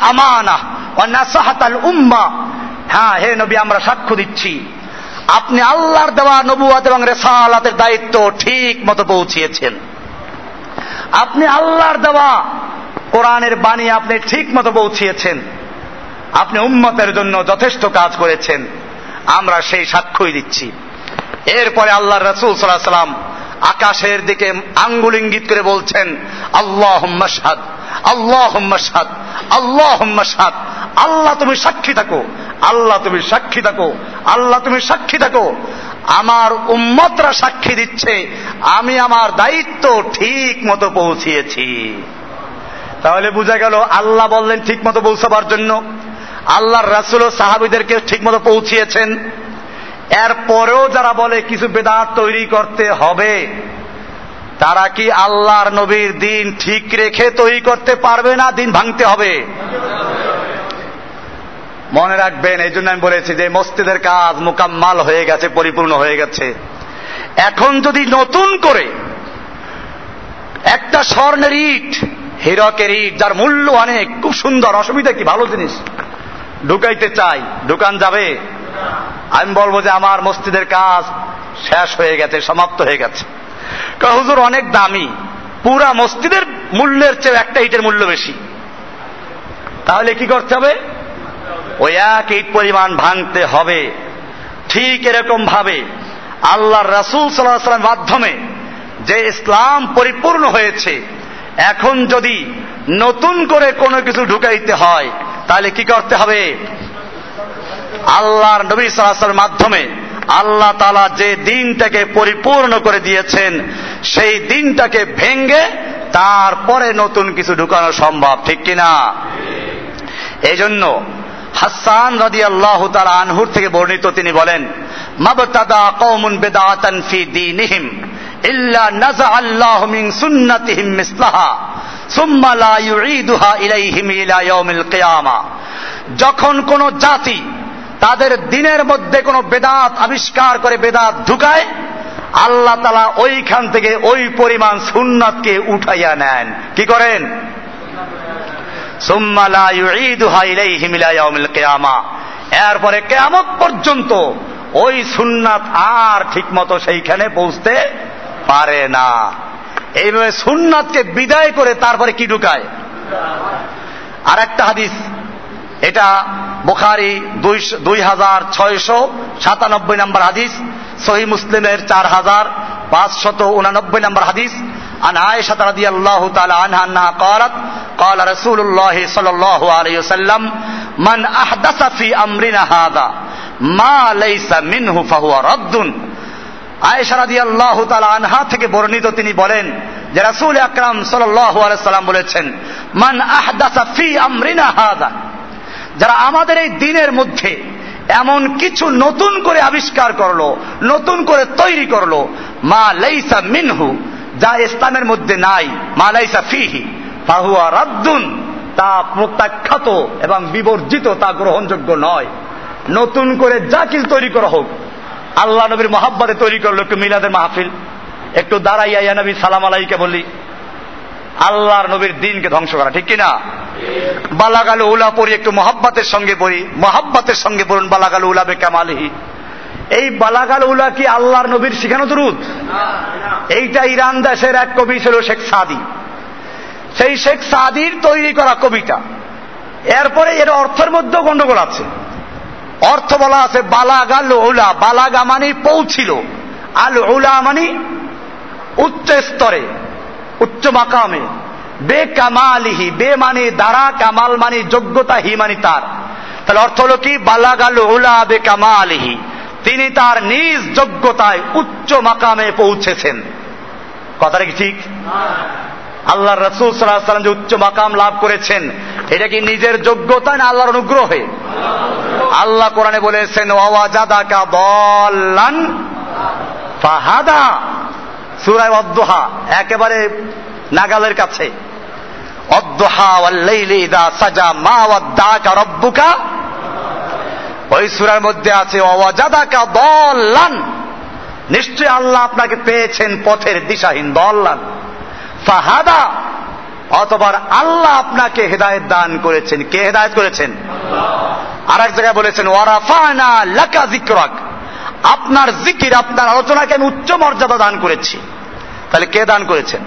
আমানা নাসাহাতাল উম্মা। হ্যাঁ হে নবী, আমরা সাক্ষ্য দিচ্ছি। আপনি আল্লাহর দেওয়া নবুয়াত এবং রেসালাতের দায়িত্ব ঠিক মতো পৌঁছিয়েছেন। আপনি আল্লাহর দেওয়া কোরআনের বাণী আপনি ঠিক মতো পৌঁছিয়েছেন। আপনি উম্মতের জন্য যথেষ্ট কাজ করেছেন। আমরা সেই সাক্ষ্যই দিচ্ছি। এরপরে আল্লাহ রসুল সাল্লাহ সাল্লাম আকাশের দিকে আঙ্গুল ইঙ্গিত করে বলছেন আল্লাহ সাদ আল্লাহ সাদ আল্লাহ সাদ আল্লাহ তুমি সাক্ষী থাকো, আল্লাহ তুমি সাক্ষী থাকো, আল্লাহ তুমি সাক্ষী থাকো। আমার উম্মতরা সাক্ষী দিচ্ছে, আমি আমার দায়িত্ব ঠিক মতো পৌঁছিয়েছি। তাহলে বোঝা গেল আল্লাহ বললেন ঠিক মতো পৌঁছাবার জন্য। আল্লাহর রাসুল ও সাহাবিদেরকে ঠিক মতো পৌঁছিয়েছেন। এরপরেও যারা বলে কিছু বেদাত তৈরি করতে হবে, তারা কি আল্লাহর নবীর দিন ঠিক রেখে তৈরি করতে পারবে না? দিন ভাঙতে হবে। মনে রাখবেন, এই জন্য আমি বলেছি যে মসজিদের কাজ মোকাম্মাল হয়ে গেছে, পরিপূর্ণ হয়ে গেছে। এখন যদি নতুন করে একটা স্বর্ণের ইট, হিরকের ইট, যার মূল্য অনেক, খুব সুন্দর, অসুবিধা কি? ভালো জিনিস। ঢুকাইতে চাই দোকান যাবে? আমি বলব যে আমার মসজিদের কাজ শেষ হয়ে গেছে, সমাপ্ত হয়ে গেছে। হুজুর অনেক দামি। পুরা মসজিদের মূল্যের চেয়ে একটা ইটের মূল্য বেশি। তাহলে কি করতে হবে? ওই এক ইট পরিমাণ ভাঙতে হবে। ঠিক এরকম ভাবে আল্লাহ রাসুল সাল্লাহ মাধ্যমে যে ইসলাম পরিপূর্ণ হয়েছে, এখন যদি নতুন করে কোনো কিছু ঢুকাইতে হয়, তাহলে কি করতে হবে? আল্লাহর নবী সালাসের মাধ্যমে আল্লাহ তালা যে দিনটাকে পরিপূর্ণ করে দিয়েছেন, সেই দিনটাকে ভেঙ্গে তারপরে নতুন কিছু ঢুকানো সম্ভব, ঠিক কিনা? এই জন্য হাসান রাদি আল্লাহ তার আনহুর থেকে বর্ণিত তিনি বলেন, মাবতাদা কৌমুন বেদাতান ফি দীনিহিম ইল্লা নাজা আল্লাহ মিন সুন্নাতিহিম মিসলাহা, সুম্মা লা ইউঈদুহা ইলাইহিম ইলা ইয়াউমিল কিয়ামা। যখন কোন জাতি তাদের দিনের মধ্যে কোনো বেদাত আবিষ্কার করে বেদাত ঢুকায়, আল্লাহ তালা ওইখান থেকে ওই পরিমাণ সুন্নাতকে উঠাইয়া নেন। কি করেন? এরপরে কেয়ামত পর্যন্ত ওই সুন্নাত আর ঠিক মতো সেইখানে পৌঁছতে পারে না। এইভাবে সুন্নাতকে বিদায় করে তারপরে কি ঢুকায়? আর একটা হাদিস। এটা বুখারি দুই হাজার ছয়শো সাতানব্বই নম্বর হাদিস সহি মুসলিমের চার হাজার পাঁচশত উনানব্বই নম্বর হাদিস عن عائشة رضي الله تعالى عنها أنها قالت قال رسول الله صلى الله عليه وسلم من أحدث في أمرنا هذا ما ليس منه فهو رد আয়েশা রাদি আল্লাহ আনহা থেকে বর্ণিত তিনি বলেন যে রাসুল আকরাম সাল্লাম বলেছেন মান আহদাসা ফি আমরিনা হাদা যারা আমাদের এই দিনের মধ্যে এমন কিছু নতুন করে আবিষ্কার করল, নতুন করে তৈরি করল, মা লাইসা মিনহু, যা ইসলামের মধ্যে নাই, মা লাইসা ফিহি, ফাহুয়া রাদ্দুন, তা প্রত্যাখ্যাত এবং বিবর্জিত, তা গ্রহণযোগ্য নয়। নতুন করে যা কিছু তৈরি করা হোক, আল্লাহ নবীর মহাব্বাতে তৈরি করল একটু মিলাদের মাহফিল। একটু দাঁড়াইয়া নবী সালাম আলাইকে বলি। আল্লাহর নবীর দিনকে ধ্বংস করা, ঠিক কিনা? বালাগাল উলা পড়ি, একটু মহাব্বাতের সঙ্গে পড়ি, মহাব্বাতের সঙ্গে পড়ুন, বালাগাল উলা বে কামালিহি এই বালাগাল উলা কি আল্লাহর নবীর শিখানো দুরুদ? এইটা ইরান দেশের এক কবি ছিল শেখ সাদি। সেই শেখ সাদির তৈরি করা কবিতা। এরপরে এর অর্থের মধ্যেও গন্ডগোল আছে। অর্থ বলা আছে বালাগাল উলা। বালাগা মানে পৌঁছিল। আল উলা মানে উচ্চ স্তরে। উচ্চ মাকামে। বে কামালিহি, বে মানে দ্বারা, কামাল মানে যোগ্যতা, হি মানে তার। তাহলে অর্থ হলো কি? বালাগাল উলা বে কামালিহি। তিনি তার নিজ যোগ্যতায় উচ্চ মাকামে পৌঁছেছেন। কথাটা কি ঠিক? আল্লাহ রসুল সাল্লাহ সাল্লাম যে উচ্চ মাকাম লাভ করেছেন, এটা কি নিজের যোগ্যতা না আল্লাহর অনুগ্রহে? আল্লাহ কোরআনে বলেছেন ওয়াজাদাকা বল্লান ফাহাদা। সুরায় অদ্দোহা, একেবারে নাগালের কাছে। সাজা মা রব্বুকা। ওই সুরার মধ্যে আছে অওয়াজাদাকা দল্লান। নিশ্চয় আল্লাহ আপনাকে পেয়েছেন পথের দিশাহীন দল্লান। ফাহাদা, অতবার আল্লাহ আপনাকে হেদায়ত দান করেছেন। কে হেদায়ত করেছেন? আর এক জায়গায় বলেছেন, ওয়ারাফানা লাকা জিক্রাক আপনার জিকির, আপনার আলোচনাকে আমি উচ্চ মর্যাদা দান করেছি। তাহলে কে দান করেছেন?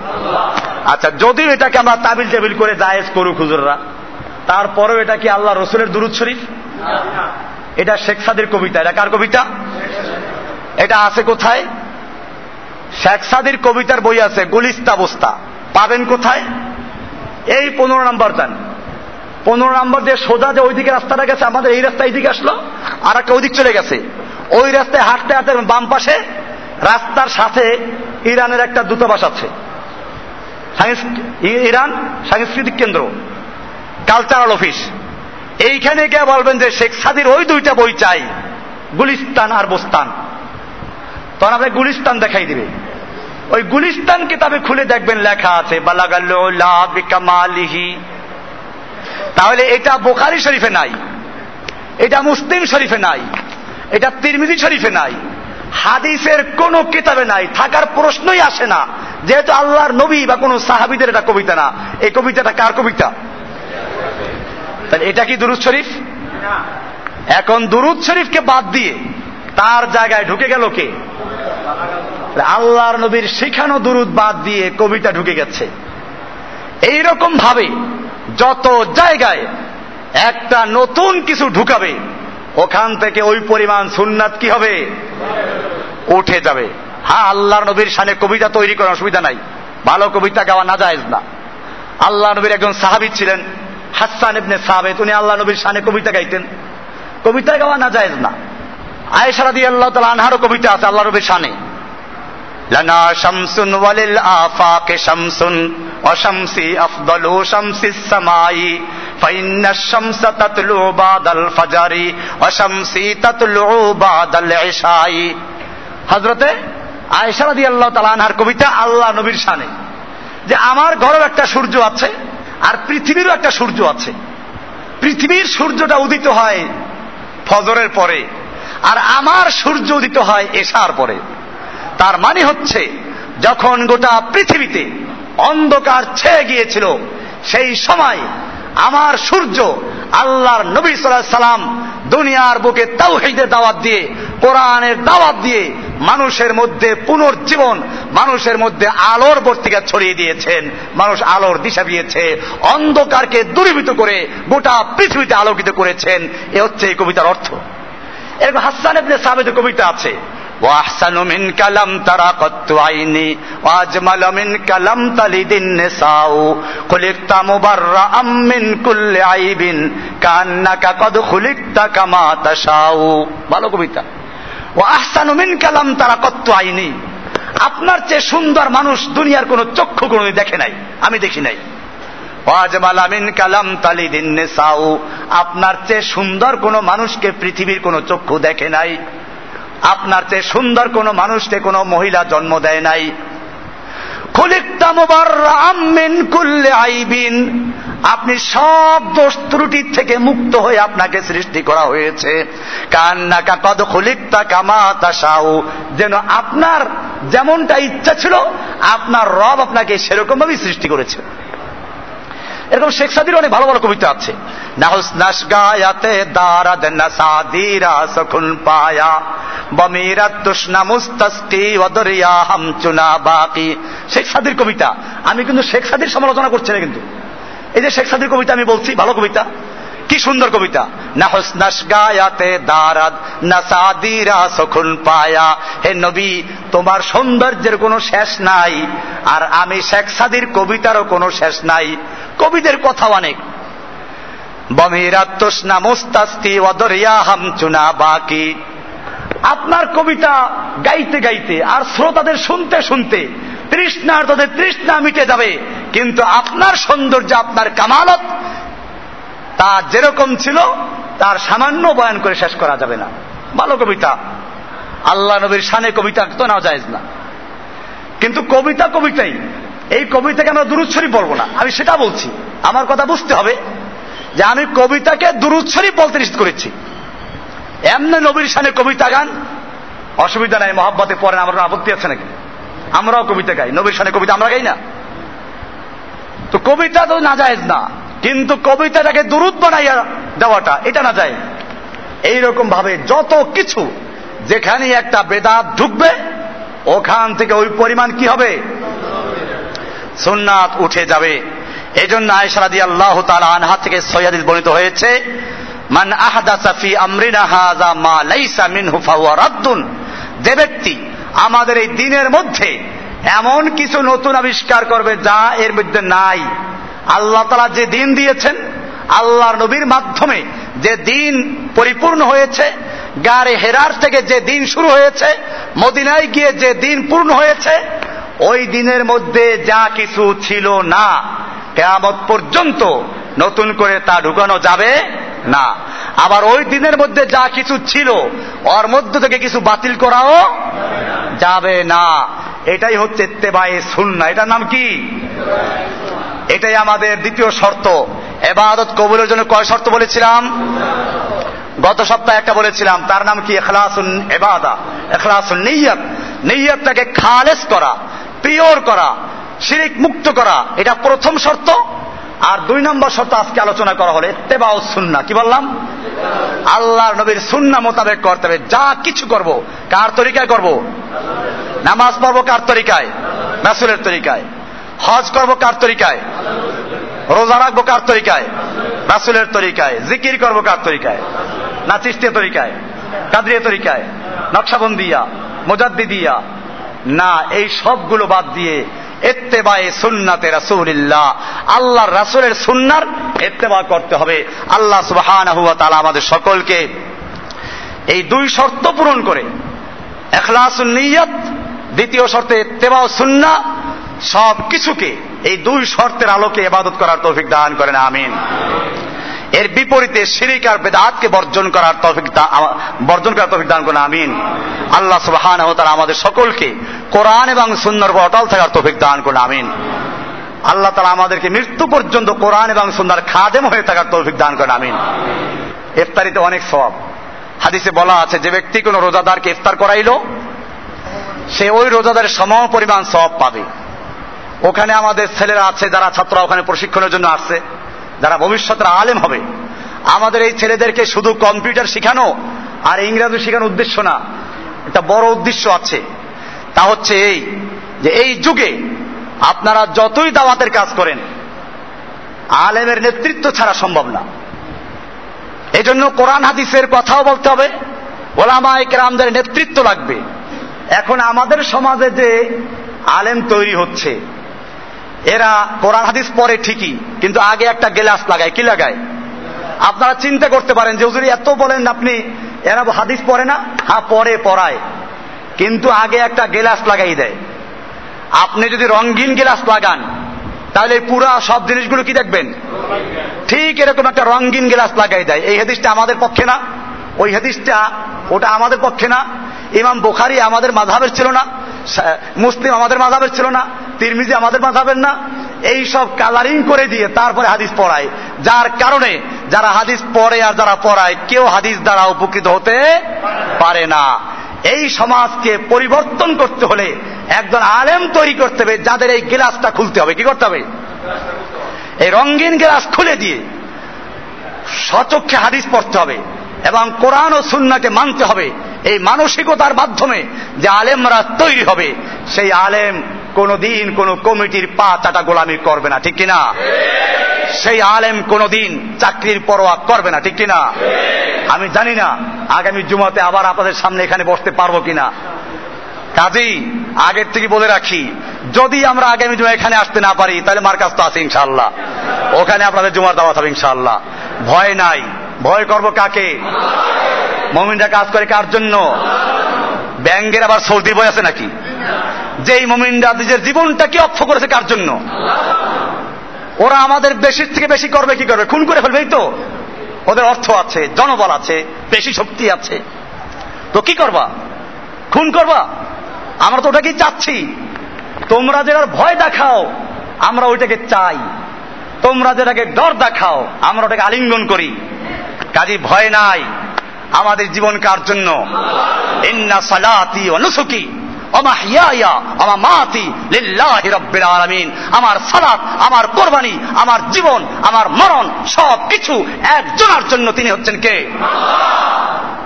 আচ্ছা যদিও এটাকে আমরা তাবিল টেবিল করে জায়েজ করুক হুজুররা, তারপরেও এটা কি আল্লাহ রসুলের দুরুদ শরীফ? এটা শেখ সাদির কবিতা, এটা কার কবিতা? এটা আছে কোথায়? শেখ সাদির কবিতার বই আছে গুলিস্তা বস্তা পাবেন কোথায়? এই পনেরো নাম্বার যান পনেরো নাম্বার দিয়ে সোজা যে ওইদিকে রাস্তাটা গেছে, আমাদের এই রাস্তা এইদিকে আসলো আর একটা ওইদিক চলে গেছে। ওই রাস্তায় হাঁটতে হাঁটতে বাম পাশে রাস্তার সাথে ইরানের একটা দূতাবাস আছে। ইরান সাংস্কৃতিক কেন্দ্র, কালচারাল অফিস। এইখানে গিয়ে বলবেন যে শেখ সাদির ওই দুইটা বই চাই, গুলিস্তান আর বোস্তান। তখন আপনাকে গুলিস্তান দেখাই দিবে। ওই গুলিস্তান কিতাবে খুলে দেখবেন লেখা আছে বালাগালিহি তাহলে এটা বোখারি শরীফে নাই, এটা মুসলিম শরীফে নাই, এটা তিরমিজি শরীফে নাই, হাদিসের কোন কিতাবে নাই, থাকার প্রশ্নই আসে না, যেহেতু আল্লাহর নবী বা কোন সাহাবিদের এটা কবিতা না। এই কবিতাটা কার কবিতা? তাহলে এটা কি দুরুদ শরীফ? এখন দুরুদ শরীফকে বাদ দিয়ে তার জায়গায় ঢুকে গেল কে? আল্লাহর নবীর শিখানো দুরুদ বাদ দিয়ে কবিতা ঢুকে গেছে। এইরকম ভাবে যত জায়গায় একটা নতুন কিছু ঢুকাবে, ওখান থেকে ওই পরিমাণ সুন্নাত কি হবে? উঠে যাবে। হ্যাঁ আল্লাহর নবীর সানে কবিতা তৈরি করার অসুবিধা নাই। ভালো কবিতা গাওয়া না যায় না। আল্লাহ নবীর একজন সাহাবি ছিলেন, হাসান ইবনে সাহাবেদ উনি আল্লাহ নবীর সানে কবিতা গাইতেন। কবিতা গাওয়া না যায় না। আয়েশা দিয়ে আল্লাহ তালা আনহারও কবিতা আছে আল্লাহ নবীর সানে লানা শামসুন ওয়ালিল আফাকে শামসুন অশামসি আফদলু শামসিস সামাই فإن الشمس تطلع بعد الفجر وشمسي تطلع بعد العشاء হযরতে আয়েশা রাদিয়াল্লাহু তাআলা আনহার কবিতা আল্লাহ নবীর শানে যে আমার ঘরেও একটা সূর্য আছে আর পৃথিবীরও একটা সূর্য আছে পৃথিবীর সূর্যটা উদিত হয় ফজরের পরে আর আমার সূর্য উদিত হয় এশার পরে তার মানে হচ্ছে, যখন গোটা পৃথিবীতে অন্ধকার ছেয়ে গিয়েছিল, সেই সময় আমার সূর্য আল্লাহর নবী সাল্লাহ সাল্লাম দুনিয়ার বুকে তাওহিদের দাওয়াত দিয়ে, কোরআনের দাওয়াত দিয়ে মানুষের মধ্যে পুনর্জীবন, মানুষের মধ্যে আলোর বর্তিকা ছড়িয়ে দিয়েছেন। মানুষ আলোর দিশা দিয়েছে, অন্ধকারকে দূরীভূত করে গোটা পৃথিবীতে আলোকিত করেছেন। এ হচ্ছে এই কবিতার অর্থ। এরকম হাসান সাবেদের কবিতা আছে। واحسن منك لم ترى قط عيني واجمل منك لم تلد النساء خلقت مبرأ من كل عيب كانك قد خلقت كما تشاء ভালো কবিতা واحسن منك لم ترى قط عيني আপনার চেয়ে সুন্দর মানুষ দুনিয়ার কোন চক্ষু কোন দেখে নাই আমি দেখি নাই ওয়াজমালামিন কালাম তালিদিন নেসাউ আপনার চেয়ে সুন্দর কোন মানুষকে পৃথিবীর কোন চক্ষু দেখে নাই আপনার চেয়ে সুন্দর কোন মানুষকে কোন মহিলা জন্ম দেয় নাই। আপনি সব দোষ ত্রুটির থেকে মুক্ত হয়ে আপনাকে সৃষ্টি করা হয়েছে। যেন আপনার যেমনটা ইচ্ছা ছিল, আপনার রব আপনাকে সেরকম ভাবেই সৃষ্টি করেছে। এরকম শেখ সাদির অনেক ভালো ভালো কবিতা আছে। পায়া। বাকি। শেখ সাদির কবিতা। আমি কিন্তু শেখ সাদির সমালোচনা করছি না কিন্তু। এই যে শেখ সাদির কবিতা আমি বলছি, ভালো কবিতা। কি সুন্দর কবিতা? না নাহস নাসগায়াতে দারাদ নাসাদিরা সকুন পায়া। হে নবী, তোমার সৌন্দর্যের কোনো শেষ নাই, আর আমি শেখ সাদির কবিতারও কোনো শেষ নাই। কবিদের কথা অনেক। বমিরাত্তোষ্ণা মুস্তাস্তি অদরিয়া হামচুনা বাকি। আপনার কবিতা গাইতে গাইতে আর শ্রোতাদের শুনতে শুনতে তৃষ্ণার তাদের তৃষ্ণা মিটে যাবে, কিন্তু আপনার সৌন্দর্য, আপনার কামালত তা যেরকম ছিল, তার সামান্য বয়ান করে শেষ করা যাবে না। ভালো কবিতা। আল্লাহ নবীর শানে কবিতা তো না যায় না। কিন্তু কবিতা কবিতাই, এই কবিতাকে আমরা দুরুৎসরি বলব না। আমি সেটা বলছি। আমার কথা বুঝতে হবে যে আমি কবিতাকে দুরুৎসরি বলতে নিশ্চিত করেছি। এমনি নবীর সামনে কবিতা গান, অসুবিধা নাই, মহাব্বতে পড়েন আমার আপত্তি আছে নাকি? আমরাও কবিতা গাই, নবীর সামনে কবিতা আমরা গাই না। তো কবিতা তো না যায় না। কিন্তু কবিতাটাকে দূরত বানাইয়া দেওয়াটা, এটা না যায়। এইরকম ভাবে যত কিছু, যেখানে একটা বেদাত ঢুকবে, ওখান থেকে ওই পরিমাণ কি হবে? সুন্নাত উঠে যাবে। এই জন্য আয়সারাদি আল্লাহ তালা আনহা থেকে সৈয়াদিস বর্ণিত হয়েছে, মান আহাদাসা ফি আমরিনা হাযা মা লাইসা মিনহু ফাহুয়া রাদ্দুন। যে ব্যক্তি আমাদের এই দিনের মধ্যে এমন কিছু নতুন আবিষ্কার করবে যা এর মধ্যে নাই। আল্লাহ তালা যে দিন দিয়েছেন, আল্লাহর নবীর মাধ্যমে যে দিন পরিপূর্ণ হয়েছে গাড়ে হেরার থেকে যে দিন শুরু হয়েছে, মদিনায় গিয়ে যে দিন পূর্ণ হয়েছে, ওই দিনের মধ্যে যা কিছু ছিল না, কেয়ামত পর্যন্ত নতুন করে তা ঢুকানো যাবে না। আবার ওই দিনের মধ্যে যা কিছু ছিল, ওর মধ্য থেকে কিছু বাতিল করাও যাবে না। এটাই হচ্ছে তেবায়ে সুন্না এটার নাম কি? এটাই আমাদের দ্বিতীয় শর্ত। এবাদত কবুলের জন্য কয় শর্ত বলেছিলাম? গত সপ্তাহে একটা বলেছিলাম, তার নাম কি? এখলাসুন এবাদা, এখলাসুন নেইয়াত নেইয়াতটাকে খালেস করা, পিওর করা, শিরিক মুক্ত করা, এটা প্রথম শর্ত। আর দুই নম্বর শর্ত আজকে আলোচনা করা হলে তেবাও সুন্না কি বললাম? আল্লাহর নবীর সুন্না মোতাবেক করতে হবে। যা কিছু করব, কার তরিকায় করব? নামাজ পড়ব কার তরিকায়? রাসুলের তরিকায়। হজ করব কার তরিকায়? রোজা রাখব কার তরিকায়? রাসুলের তরিকায়। জিকির করব কার তরিকায়? না চিস্তিয়া তরিকায়? কাদরিয়া তরিকায়? নকশাবন্দিয়া? মোজাদ্দিদিয়া? না, এই সবগুলো বাদ দিয়ে এত্তেবায়ে সুন্নাতে রাসুলিল্লাহ। আল্লাহর রাসুলের সুন্নার এত্তেবা করতে হবে। আল্লাহ সুবহান আমাদের সকলকে এই দুই শর্ত পূরণ করে। এখলাসুল নিয়ত, দ্বিতীয় শর্তে এত্তেবা সুন্না সব কিছুকে এই দুই শর্তের আলোকে এবাদত করার তৌফিক দান করেন, আমিন। এর বিপরীতে শিরিক আর বেদাতকে বর্জন করার তৌফিক বর্জন করার তৌফিক দান করেন, আমিন। আল্লাহ সুবহান তারা আমাদের সকলকে কোরআন এবং সুন্দর অটল থাকার তৌফিক দান করেন, আমিন। আল্লাহ তালা আমাদেরকে মৃত্যু পর্যন্ত কোরআন এবং সুন্দর খাদেম হয়ে থাকার তৌফিক দান করেন, আমিন। ইফতারিতে অনেক সব হাদিসে বলা আছে, যে ব্যক্তি কোন রোজাদারকে ইফতার করাইল, সে ওই রোজাদারের সম পরিমাণ সব পাবে। ওখানে আমাদের ছেলেরা আছে, যারা ছাত্ররা ওখানে প্রশিক্ষণের জন্য আসছে, যারা ভবিষ্যতের আলেম হবে। আমাদের এই ছেলেদেরকে শুধু কম্পিউটার শেখানো আর ইংরাজি শেখানোর উদ্দেশ্য না, একটা বড় উদ্দেশ্য আছে। তা হচ্ছে এই যে এই যুগে আপনারা যতই দাওয়াতের কাজ করেন, আলেমের নেতৃত্ব ছাড়া সম্ভব না। এই জন্য কোরআন হাদিসের কথাও বলতে হবে ওলামা একরামদের নেতৃত্ব লাগবে। এখন আমাদের সমাজে যে আলেম তৈরি হচ্ছে এরা কোরআন হাদিস পরে ঠিকই, কিন্তু আগে একটা গেলাস লাগায়, কি লাগায়? আপনারা চিন্তা করতে পারেন যে, হুজুরি, এত বলেন আপনি, এরা হাদিস পড়ে না? হ্যাঁ পরে পড়ায়। কিন্তু আগে একটা গেলাস লাগাই দেয়। আপনি যদি রঙিন গেলাস লাগান, তাহলে পুরা সব জিনিসগুলো কি দেখবেন? ঠিক এরকম একটা রঙিন গেলাস লাগাই দেয়। এই হাদিসটা আমাদের পক্ষে না, ওই হাদিসটা ওটা আমাদের পক্ষে না। ইমাম বোখারি আমাদের মাধাবের ছিল না মুসলিম আমাদের মাধাবের ছিল না, তিরমিজি আমাদের মাধাবের না, এই সব কালারিং করে দিয়ে তারপরে হাদিস পড়ায়। যার কারণে যারা হাদিস পড়ে আর যারা পড়ায়, কেউ হাদিস দ্বারা উপকৃত হতে পারে না। এই সমাজকে পরিবর্তন করতে হলে একজন আলেম তৈরি করতে হবে, যাদের এই গ্লাসটা খুলতে হবে। কি করতে হবে? এই রঙ্গিন গ্লাস খুলে দিয়ে সচক্ষে হাদিস পড়তে হবে এবং কোরআন ও সুন্নাকে মানতে হবে। এই মানসিকতার মাধ্যমে যে আলেমরা তৈরি হবে, সেই আলেম কোনদিন কোন কমিটির পা চাটা গোলামি করবে না, ঠিক কিনা? সেই আলেম কোনদিন চাকরির পরোয়া করবে না, ঠিক কিনা? আমি জানি না, আগামী জুমাতে আবার আপনাদের সামনে এখানে বসতে পারব কিনা। কাজেই আগের থেকে বলে রাখি, যদি আমরা আগামী জুমা এখানে আসতে না পারি, তাহলে মার কাছ তো আছে ইনশাল্লাহ ওখানে আপনাদের জুমার দাওয়াত হবে ইনশাল্লাহ ভয় নাই। ভয় করব কাকে? মমিনরা কাজ করে কার জন্য? ব্যাংকের আবার সর্দি বই আছে নাকি? যেই মমিনরা নিজের জীবনটাকে অক্ষ করেছে কার জন্য? ওরা আমাদের বেশির থেকে বেশি করবে, কি করবে? খুন করে ফেলবেই তো? ওদের অর্থ আছে, জনবল আছে, বেশি শক্তি আছে। তো কি করবা? খুন করবা? আমরা তো ওটাকেই চাচ্ছি। তোমরা যেটার ভয় দেখাও, আমরা ওইটাকে চাই। তোমরা যেটাকে ডর দেখাও, আমরা ওটাকে আলিঙ্গন করি। কাজে ভয় নাই। আমাদের জীবন কার জন্য। ইন্না সালাতি অনুসুকি আমার সালাত, আমার কোরবানি, আমার জীবন, আমার মরণ, সব কিছু একজনের জন্য তিনি হচ্ছেন কে?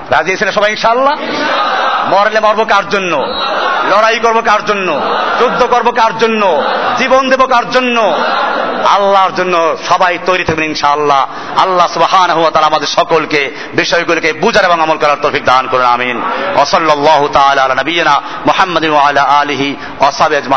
রাজি সবাই ইনশাল্লাহ মরলে কার জন্য? লড়াই কার জন্য? যুদ্ধ করব কার জন্য? জীবন দেব কার জন্য? আল্লাহর জন্য সবাই তৈরি থাকবেন ইনশাআল্লাহ। আল্লাহ সুবহান তাআলা আমাদের সকলকে বিষয়গুলোকে বুঝার এবং আমল করার তৌফিক দান করুন, আমিন। ওয়া সাল্লাল্লাহু তাআলা আলা নবিয়িনা মুহাম্মাদিন ওয়া আলা আলিহি আজমাইন।